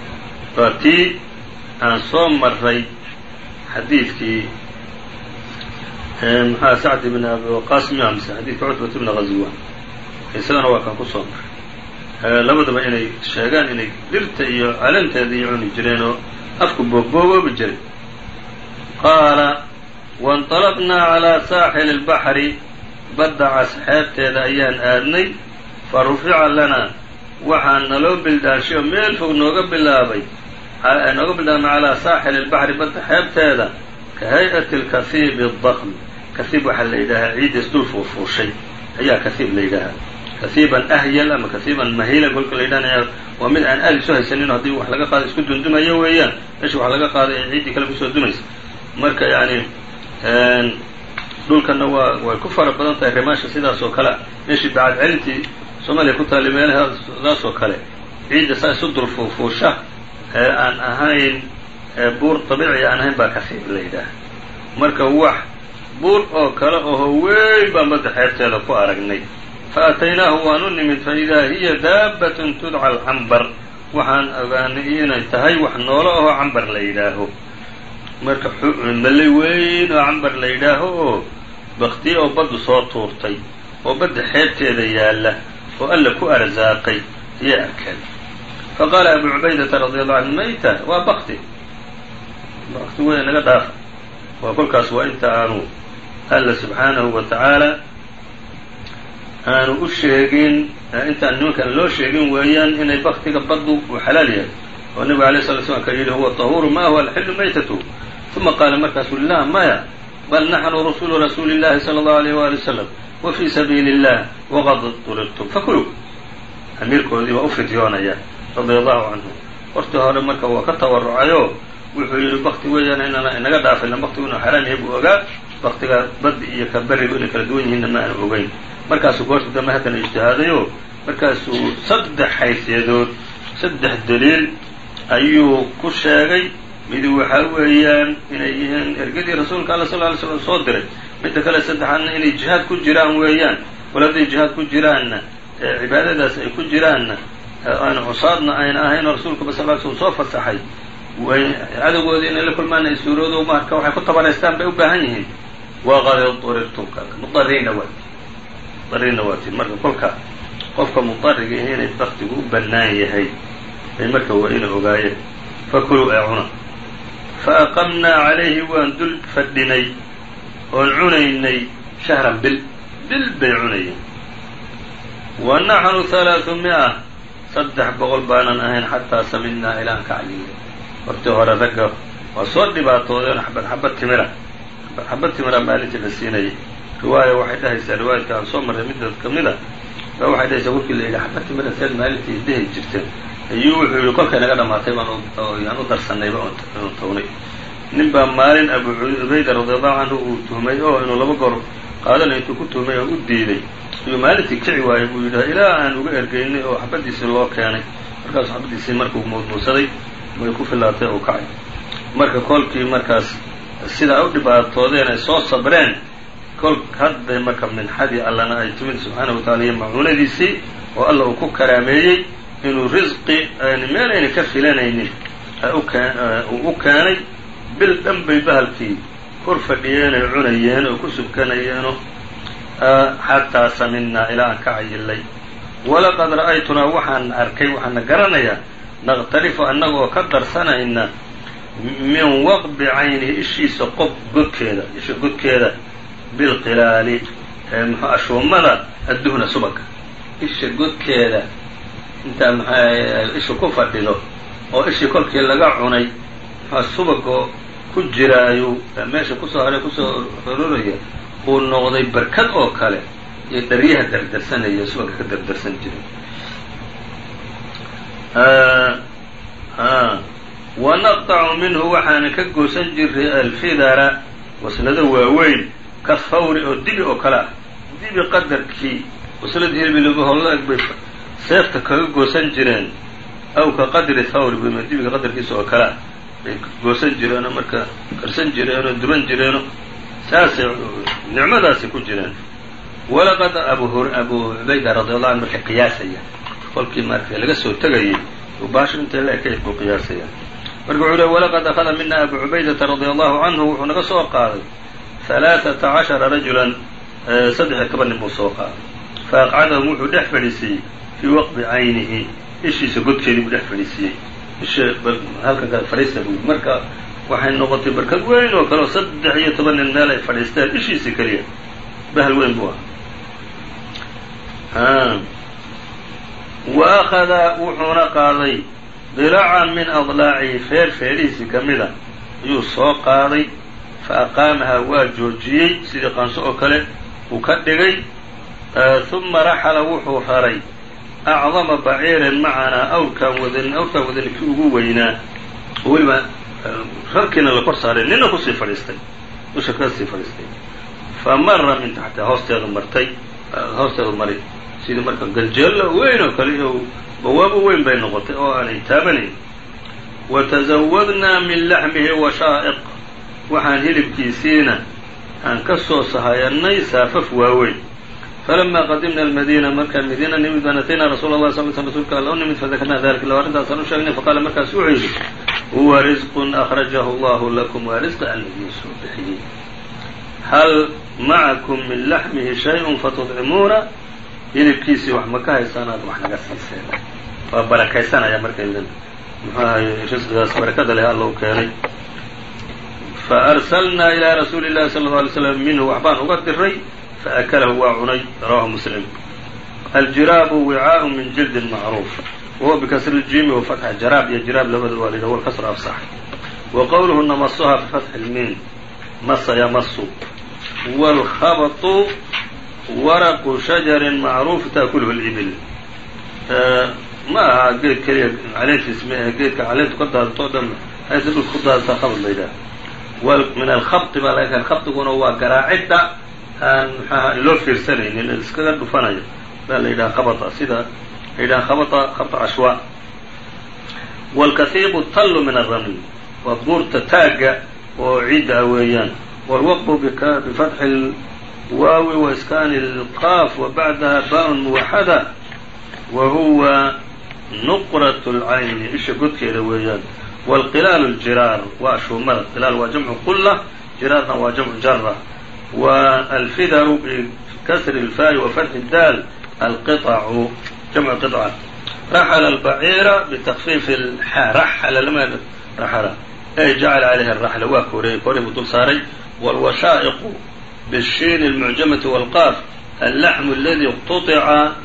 Waa tii aan soo maray xadiidkii maxaa sacd ibn abi waqaas miya mise xadiidka cutbat ibna ghaziwan isagana waa kan ku soo maray labadaba inay sheegaan inay dhirta iyo caleenteeda iyo cuni jireen oo afku boobbooboobi jiray. Qaala wainطalaqnaa calaa saaxili اlbaxri badda cas xeebteeda ayaan aadnay fa rufica lanaa waxaa naloo bildaanshay oo meel fog nooga bilaabay nooga bilaabmay calaa saaxili اlbaxri badda xeebteeda ka hay-ati اlkahiibi الdakm kahiib waxaa la yidhaahaa ciiddiis dul fuufuushay ayaa kahiib la yidhaahaa kahiiban ahyal ama kahiiban mahila kolka la yidhahanaya waa mid aan aad isu haysanin haddii wax laga qaado isku dundumayo weeyaan meesha wax laga qaaday ee ciiddii kale kusoo dumaysa marka yani dhulkana waa way ku fara badan tahay rimaasha sidaas oo kale meeshii bacad celintii soomaaliya ku taallay meelahadaas oo kale ciidda saa isu dul fuufuusha ee aan ahayn buur dabiici aan ahayn baa kahiib la yidhaaha marka wax buur oo kale oho weyn baan badda xeebteeda ku aragnay. Fa ataynaahu waan u nimid fa idaa hiya daabbatun tudca alcambar waxaan ogaanay inay tahay wax noolo ahoo cambar la yidhaaho marka mallay weyn oo cambar la yidhaaho oo baktiye oo baddu soo tuurtay oo badda xeebteeda yaalla oo alla ku arsaaqay ayay arkeen faqaala abu cubaydata radi allahu canhu mayta waa bakti bakti weyn naga dhaafa waa kolkaas waa inta aanu alla subxaanahu wa tacaala aanu u sheegin intaan nimankaan loo sheegin weeyaan inay baktiga baddu uu xalaal yahay oo nebigu alay sala slam ka yidhi huwa tahuuru ma huwa alxilu maytatu uma qaala markaasu la maya bal naxnu rusulu rasuuli اllahi salى اllahu alيyh wali wasalam wa fii sabiili اllah waqad turirtum fakuluu amiirkoodii waa u fidyoonaya radia allahu canhu hortii hore marka waa ka tawarucayo wuxuu yidhi bakti weeyaan inana inaga dhaafay lan baktigu inuu xaraam yahay buu ogaa baktiga baddi iyo ka berigu inay kala duwan yihiinna ma aanu ogeyn. Markaasuu goorta dambe haddana ijtihaadayo markaasuu saddex xaysiyadood saddex daliil ayuu ku sheegay midi waxaa weeyaan inay yihiin ergadii rasuulka alla sal ly slam soo diray midda kale saddexaadna inay jihaad ku jiraan weeyaan. Wal jihaad ku jiraanna cibaadadaas ay ku jiraanna aan cusaadna ayna ahayn oo rasuulkaba sal slm soo fasaxay cadowgooda inay la kulmaan ay marka waxay ku tabanaystaan bay u baahan yihiin. Waqad durirtum mudariina waati. Mudariina waati. Marka kolka qofka mudariga ihi inay baktigu u bannaan yahay ay marka waa ina ogaayeen. Fakuluu ee cuna. Faaqamnaa calayhi waan dul fadhinay oon cunaynay shahran bil. Bil bay cunayeen. Wa naxnu halaaثu mi'a saddex boqol baanan ahayn xataa samidnaa ilaan ka cayinay hortii hore ragga waa soo dhibaatoodeen xabad xabad timira. Xabad xabad timira maalintii la siinayay. Riwaaya waxay dhahaysaa riwaayadka aan soo marray midaas ka mid a waxay dhahaysaa warkii la yidhi xabad timira seed maalintii dehi jirteen ayuu wuxuu yihi kolkay naga dhamaatay baan u darsanayba oon tawnay nin baa maalin abu cubayda radiallahu canhu uu tuhmay oo inuu laba goor qaadanayo intuu ku tuhmay oo u diiday ayuu maalintii kici waayey buu yidhaha ilaa aan uga ergeynay oo xabadiisii loo keenay. Markaasuu xabadiisii markuu muudmuusaday way ku filaatay oo kacay. Marka kolkii markaas sidaa u dhibaatoodeen ay soo sabreen kol hadday marka minxadii allana ay timid subxaana wa tacala iyo macuunadiisii oo alla uu ku karaameeyey inuu risqi meel ayna ka filanaynin uu u keenay bil dhan bay bahalkii kor fadhiyeen ay cunayeen oo ku subkanayeenoo xataa saminaa ilaa aan ka cayilay walaqad ra'aytunaa waxaan arkay waxaana garanayaa naqtarifu annagoo ka darsanayna min waqbi caynihi ishiisa qob godkeeda isha godkeeda bilqilaali mxu ashuumada adduhna subagga. Isha godkeeda intaa maxaa isha ku fadhido oo ishii kolkii laga cunay maxaa subagoo ku jiraayu meesha ku soo haray ku soo rororaya uu noqday barkad oo kale iyo dharyaha dardarsanaya subagga ka dardarsan jiray. Wa naqطacu minhu waxaana ka goosan jiray alfidara waslado waaweyn ka fawri oo dibi oo kale ah. Dibi qadarkii waslad hilbilholla eg bay seefta kaga goosan jireen. Aw ka qadri thawri dibiga qadarkiisa oo kale ah. Bay goosan jireenoo marka karsan jireenoo duban jireenoo saasay nicmadaasay ku jireen walaqad abu abu cubayda radi allahu anhu marka qiyaasaya kolkii marka laga soo tegayay baasho la ekayd buu qiyaasaya marka wuxuu lehy walaqad akhada mina abu cubaydata radia allahu canhu wuxuu naga soo qaaday. Halaaثata cashara rajulan saddex iyo toban nin buu soo qaaday. Faaqcadahum wuxuu dhex fadhiisiiyey fii waqbi caynihi ishiisa godkeedii buu dhex fadhiisiiyey isha halkan kale fadhiista buu marka waxay noqotay barkad weyn oo kale saddex iyo toban nin meel ay fadhiisteen ishiisa keliya. Bahal weyn buu ah wa akhada wuxuuna qaaday dilaacan min adlaacihi feer feerihiisii ka mida ayuu soo qaaday. Fa aqaamahaa waa joojiyey sidii qaanso oo kale uu ka dhigay. Uma raxala wuxuu raray acdama baciirin macanaa awrkaan wadan awrkaan wadani kii ugu weynaa. Weliba rarkiina la kor saaray nina ku sii fadhiistay dusha ka sii fadhiistay fa mara min taxtiha hoosteeda martay hoosteedu maray sidii marka ganjeello weyn oo kale iyo bawaabo weyn bay noqotay oo aanay taabanayn wa tazawadnaa min laxmihi washaa'iq waxaan hilibkiisiina aan ka soo sahayannay saafaf waaweyn falamaa qadimna almadiina markaan madiina nimid baan ataynaa rasuula allah sal sl rsulka alla u nimid fadakarnaa dalika ila arrintaasaan u sheegnay faqaala markaas wuxuu yidhi huwa risqun akhrajahu allahu lakum waa risqi alla idiin soo bixiyey hal macakum min laxmihi shay-un fatudcimuuna hilibkiisii wax ma ka haysaan aad wax naga siiseen. Waa barakaysanaya markaydan muxuu ahay risqigaas barakada leh alla u keenay faarsalnaa ilaa rasuuli llahi sala alla alay slam minhu waxbaan uga diray faakalahu waa cunay. Rawahu muslim. Aljiraabu wicaaءu min jildin macruuf wahuwa bikasri ljimi wafatxa jaraab iyo jiraab labada waa layidhah walkasr afsax wa qowluhu namasuha bifatxi lmiin masa yamasu wاlkhabطu waraqu shajarin macruuf taakuluhu libil ma aha geed keliya caleentiis ma ahe geedka caleentu ka daadato o dhan hayse dhulka ku daadataa khabad la yidhaha min alkhabطi baa laga khabطiguna waa garaacidda aan mxuaha loo fiirsanaynin iskaga dhufanayo baa la yidhaha khabطa sida la yidhaha khabطa khabط cashwa wاlkahiibu tallu min الramli waa buurta taagga oo ciidda ah weeyaan wاlwaqfu bifatxi waawi وإسكان الqاaf وبعdaha باء موxdة وهuوa نqرة العayن isha godkeeda weeyaan والqلاal الجirاar waa shumada qlaal waa جمع qلة jiraarna waa جمع jarة والfidr بkسr الفاء وفتح الdاl الqطع جمع qطعة رحل البعير بتkفيف الxا رحل lama rحل ay جacل عalayha الرحل waa koreeyey kore buu dul saaray والوshaaئq bالshiin الmucjamaةi wاlqaaf allaxmu اladii اqtuطica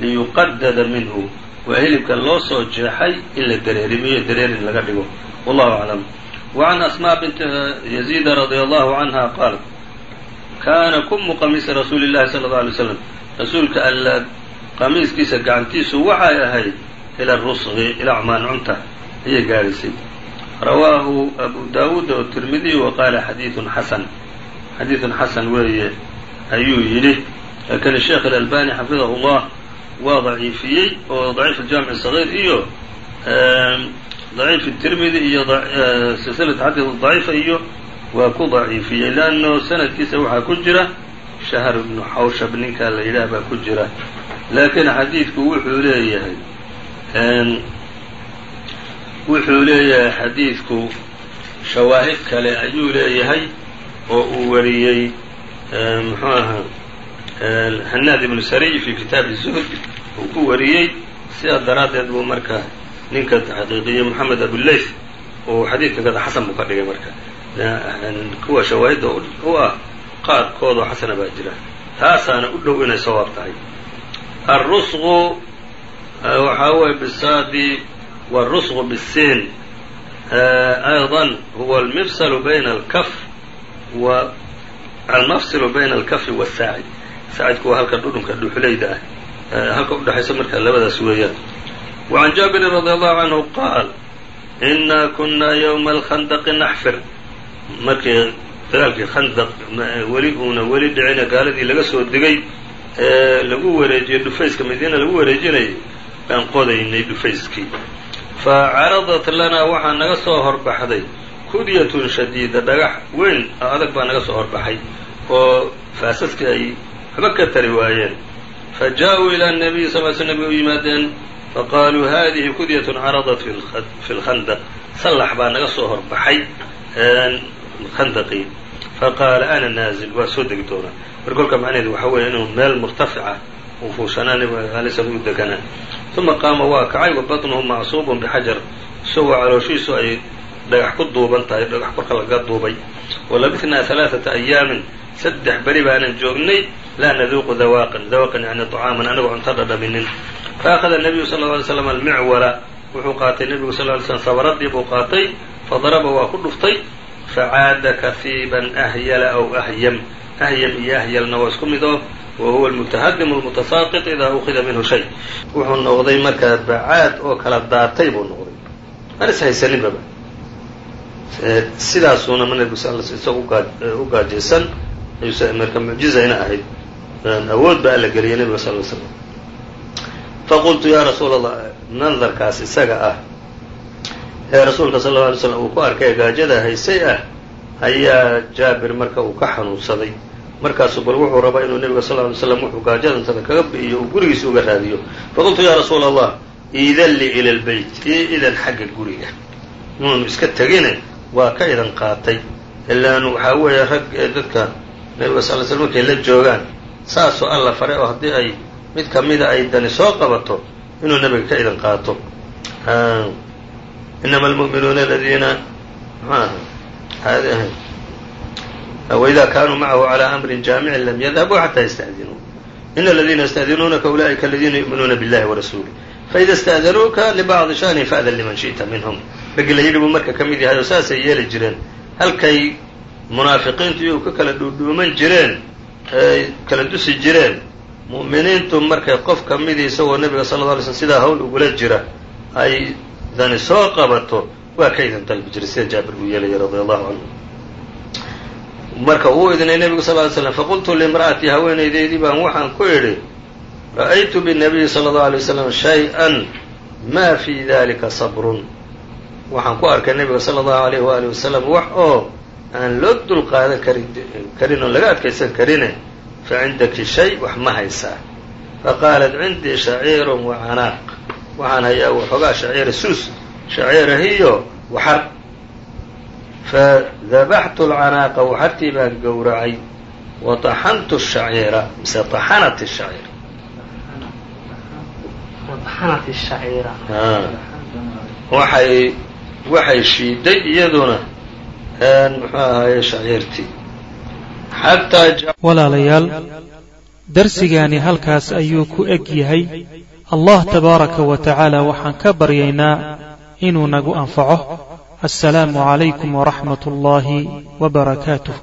liyuqadada minhu waa hilibka loo soo jeexay in la dareerimiyo dareerin laga dhigo wallahu aclam وعn asmاء bint yaزيida radي allahu canha qaal kaana kumu qamiisi rasuuli الlahi salى الlه alay slam rasuulka alla qamiiskiisa gacantiisu waxay ahayd ila rusqi ilaa cumaancunta ayay gaadhaysay rawaahu abu dawuud o tirmidiy wa qaala xadiiثu xasan. Xadiidun xasan weeye ayuu yidhi laakiin sheekh alalbani xafidahu llah waa daciifiyey oo daciif aljaamic sagiir iyo daciif tirmidi iyo silsilat xadiid daciifa iyo waa ku daciifiyey leanno sanadkiisa waxaa ku jira shahr ibnu xawshab ninkaa la yidhaah baa ku jira. Laakiin xadiidku wuxuu leeyahay wuxuu leeyahay xadiidku shawaahid kale ayuu leeyahay oo uu wariyey muxuu ahaa hanaad ibnu sariy fi kitaabi zuhd uu ku wariyey. Sidaa daraaddeed buu marka ninka xaqiiqiyey moxamed abuleyth uu xadiidka kada xasan buu ka dhigay marka. Kuwa shawaahidda u ah qaarkoodoo xasana baa jira taasaana u dhow inay sawaab tahay arusqu waxaa weye bisaadi wاrusqu bالsin ayضا huwa almifsl bayna اlkaf wa almafsilu bayna alkafi wasaacid saacidku waa halka dhudhunka dhuxulayda ah halka udhexaysa marka labadaas weeyaan wacan jaabirin radi allahu canhu qaal inaa kunaa ywma alkhandaqi naxfir markii dagaalkii khandaq weli uuna weli dhicina gaaladii laga soo degay ee lagu wareejiyey dhufayska madiina lagu wareejinayay baan qodaynay dhufayskii fa caradat lanaa waxaa naga soo horbaxday kudyatun shadiida dhagax weyn oo adag baa naga soo horbaxay oo faasaskii ay waxba ka tari waayeen. Fa jaa-uu ilaa nabiyi sal sl nabig u yimaadeen faqaaluu hadihi kudyatun caradat fi lkhandaq sallax baa naga soo horbaxay khandaqii faqaala ana naazil waa soo degi doonaa mar kolka macnaheedu waxaa weeye inuu meel murtafica uu fuushanaa nabiga alay slam u deganaa uma qaama waa kacay wa batnuhu macsuubun bixajar isagoo calooshiisu ay dhagax ku duuban tahay dhagax korka laga duubay walabithnaa alaaثata ayaamin saddex beri baanan joognay laa naduuqu dawaaqan dawaaqan yani طacaaman anagoo cunto dhadhaminin faأkhada الnabiyu sal ه alay slam almicwala wuxuu qaatay nebigu sal ly slm sabaradii buu qaatay fadaraba waa ku dhuftay facaada kafiiban ahyala aw ahyam ahyam iyo ahyalna waa isku mid oo wa huwa almutahadimu almutasaaqit idaa ukida minhu shay wuxuu noqday markaa bacaad oo kala daatay buu noqday aan is haysaninbaba sidaasuuna nebigu sal isaga u gaajaysan marka mucjizayna ahayd awood ba alla geliyay nebiga sal l slam faqultu yaa rasuula allah mandarkaas isaga ah ee rasuulka sal lla alay slam uu ku arkay gaajada haysay ah ayaa jaabir marka uu ka xanuunsaday. Markaasuu bal wuxuu rabaa inuu nebiga sal ly slam wuxuu gaajadantada kaga bi'iyo uu gurigiisa uga raadiyo. Faqultu yaa rasuula allah iidan li ila lbeyt io idan xagga guriga. Inuunu iska tegine waa ka idan qaatay. Ilaan waxaa weeye rag ee dadka nebiga sal l slam markay la joogaan saasoo alla faray oo haddii ay mid kamida ay dani soo qabato inuu nebiga ka idan qaato inama almu'minuuna aladiina waidaa kaanuu macahu calaa amrin jaamicin lam yadhabuu xataa yasta'dinuu ina aladiina yasta'dinuunaka ulaa'ika aladiina yu'minuuna biاllahi warasuulih faida ista'danuuka libacdi sha'nihim fa'dan liman shi'ta minhum raggi la yidhi buu marka ka mid yahay oo saasay yeeli jireen halkay munaafiqiintu iyagu ka kala dhuudhuuman jireen ay kala dusi jireen mu'miniintu markay qof ka midii isagoo nebiga sala alla alay slm sidaa hawl ugula jira ay dani soo qabato waa ka idin dalbi jiray sida jaabir uu yeelaya radia allahu canhu marka uu idinay nebigu sal ly slam faqultu liimra'atii haweenaydeydii baan waxaan ku idhi ra'aytu binabiyi sala allahu alay wasalam shay-an maa fii dalika sabrun. Waxaan ku arkay nebiga sala allahu alayh waali wasalam wax oo aan loo dul qaadan kari karin oon laga adkaysan karine fa cindaki shay wax ma haysaa faqaalat cindii shaciirun wa canaaq waxaan hayaa waxoogaa shaciira suus shaciirahiyo waxar. Fadabaxtu alcanaaqa waxartii baan gowracay wa taxantu shaciira mise taxanat shaciir. Waxay waxay shiiday iyaduna muxuu ahaye shaciirtii. Walaalayaal darsigaani halkaas ayuu ku eg yahay allah tabaaraka wa tacaala waxaan ka baryaynaa inuu nagu anfaco. Assalaamu calaykum waraxmat ullaahi wbarakaatuh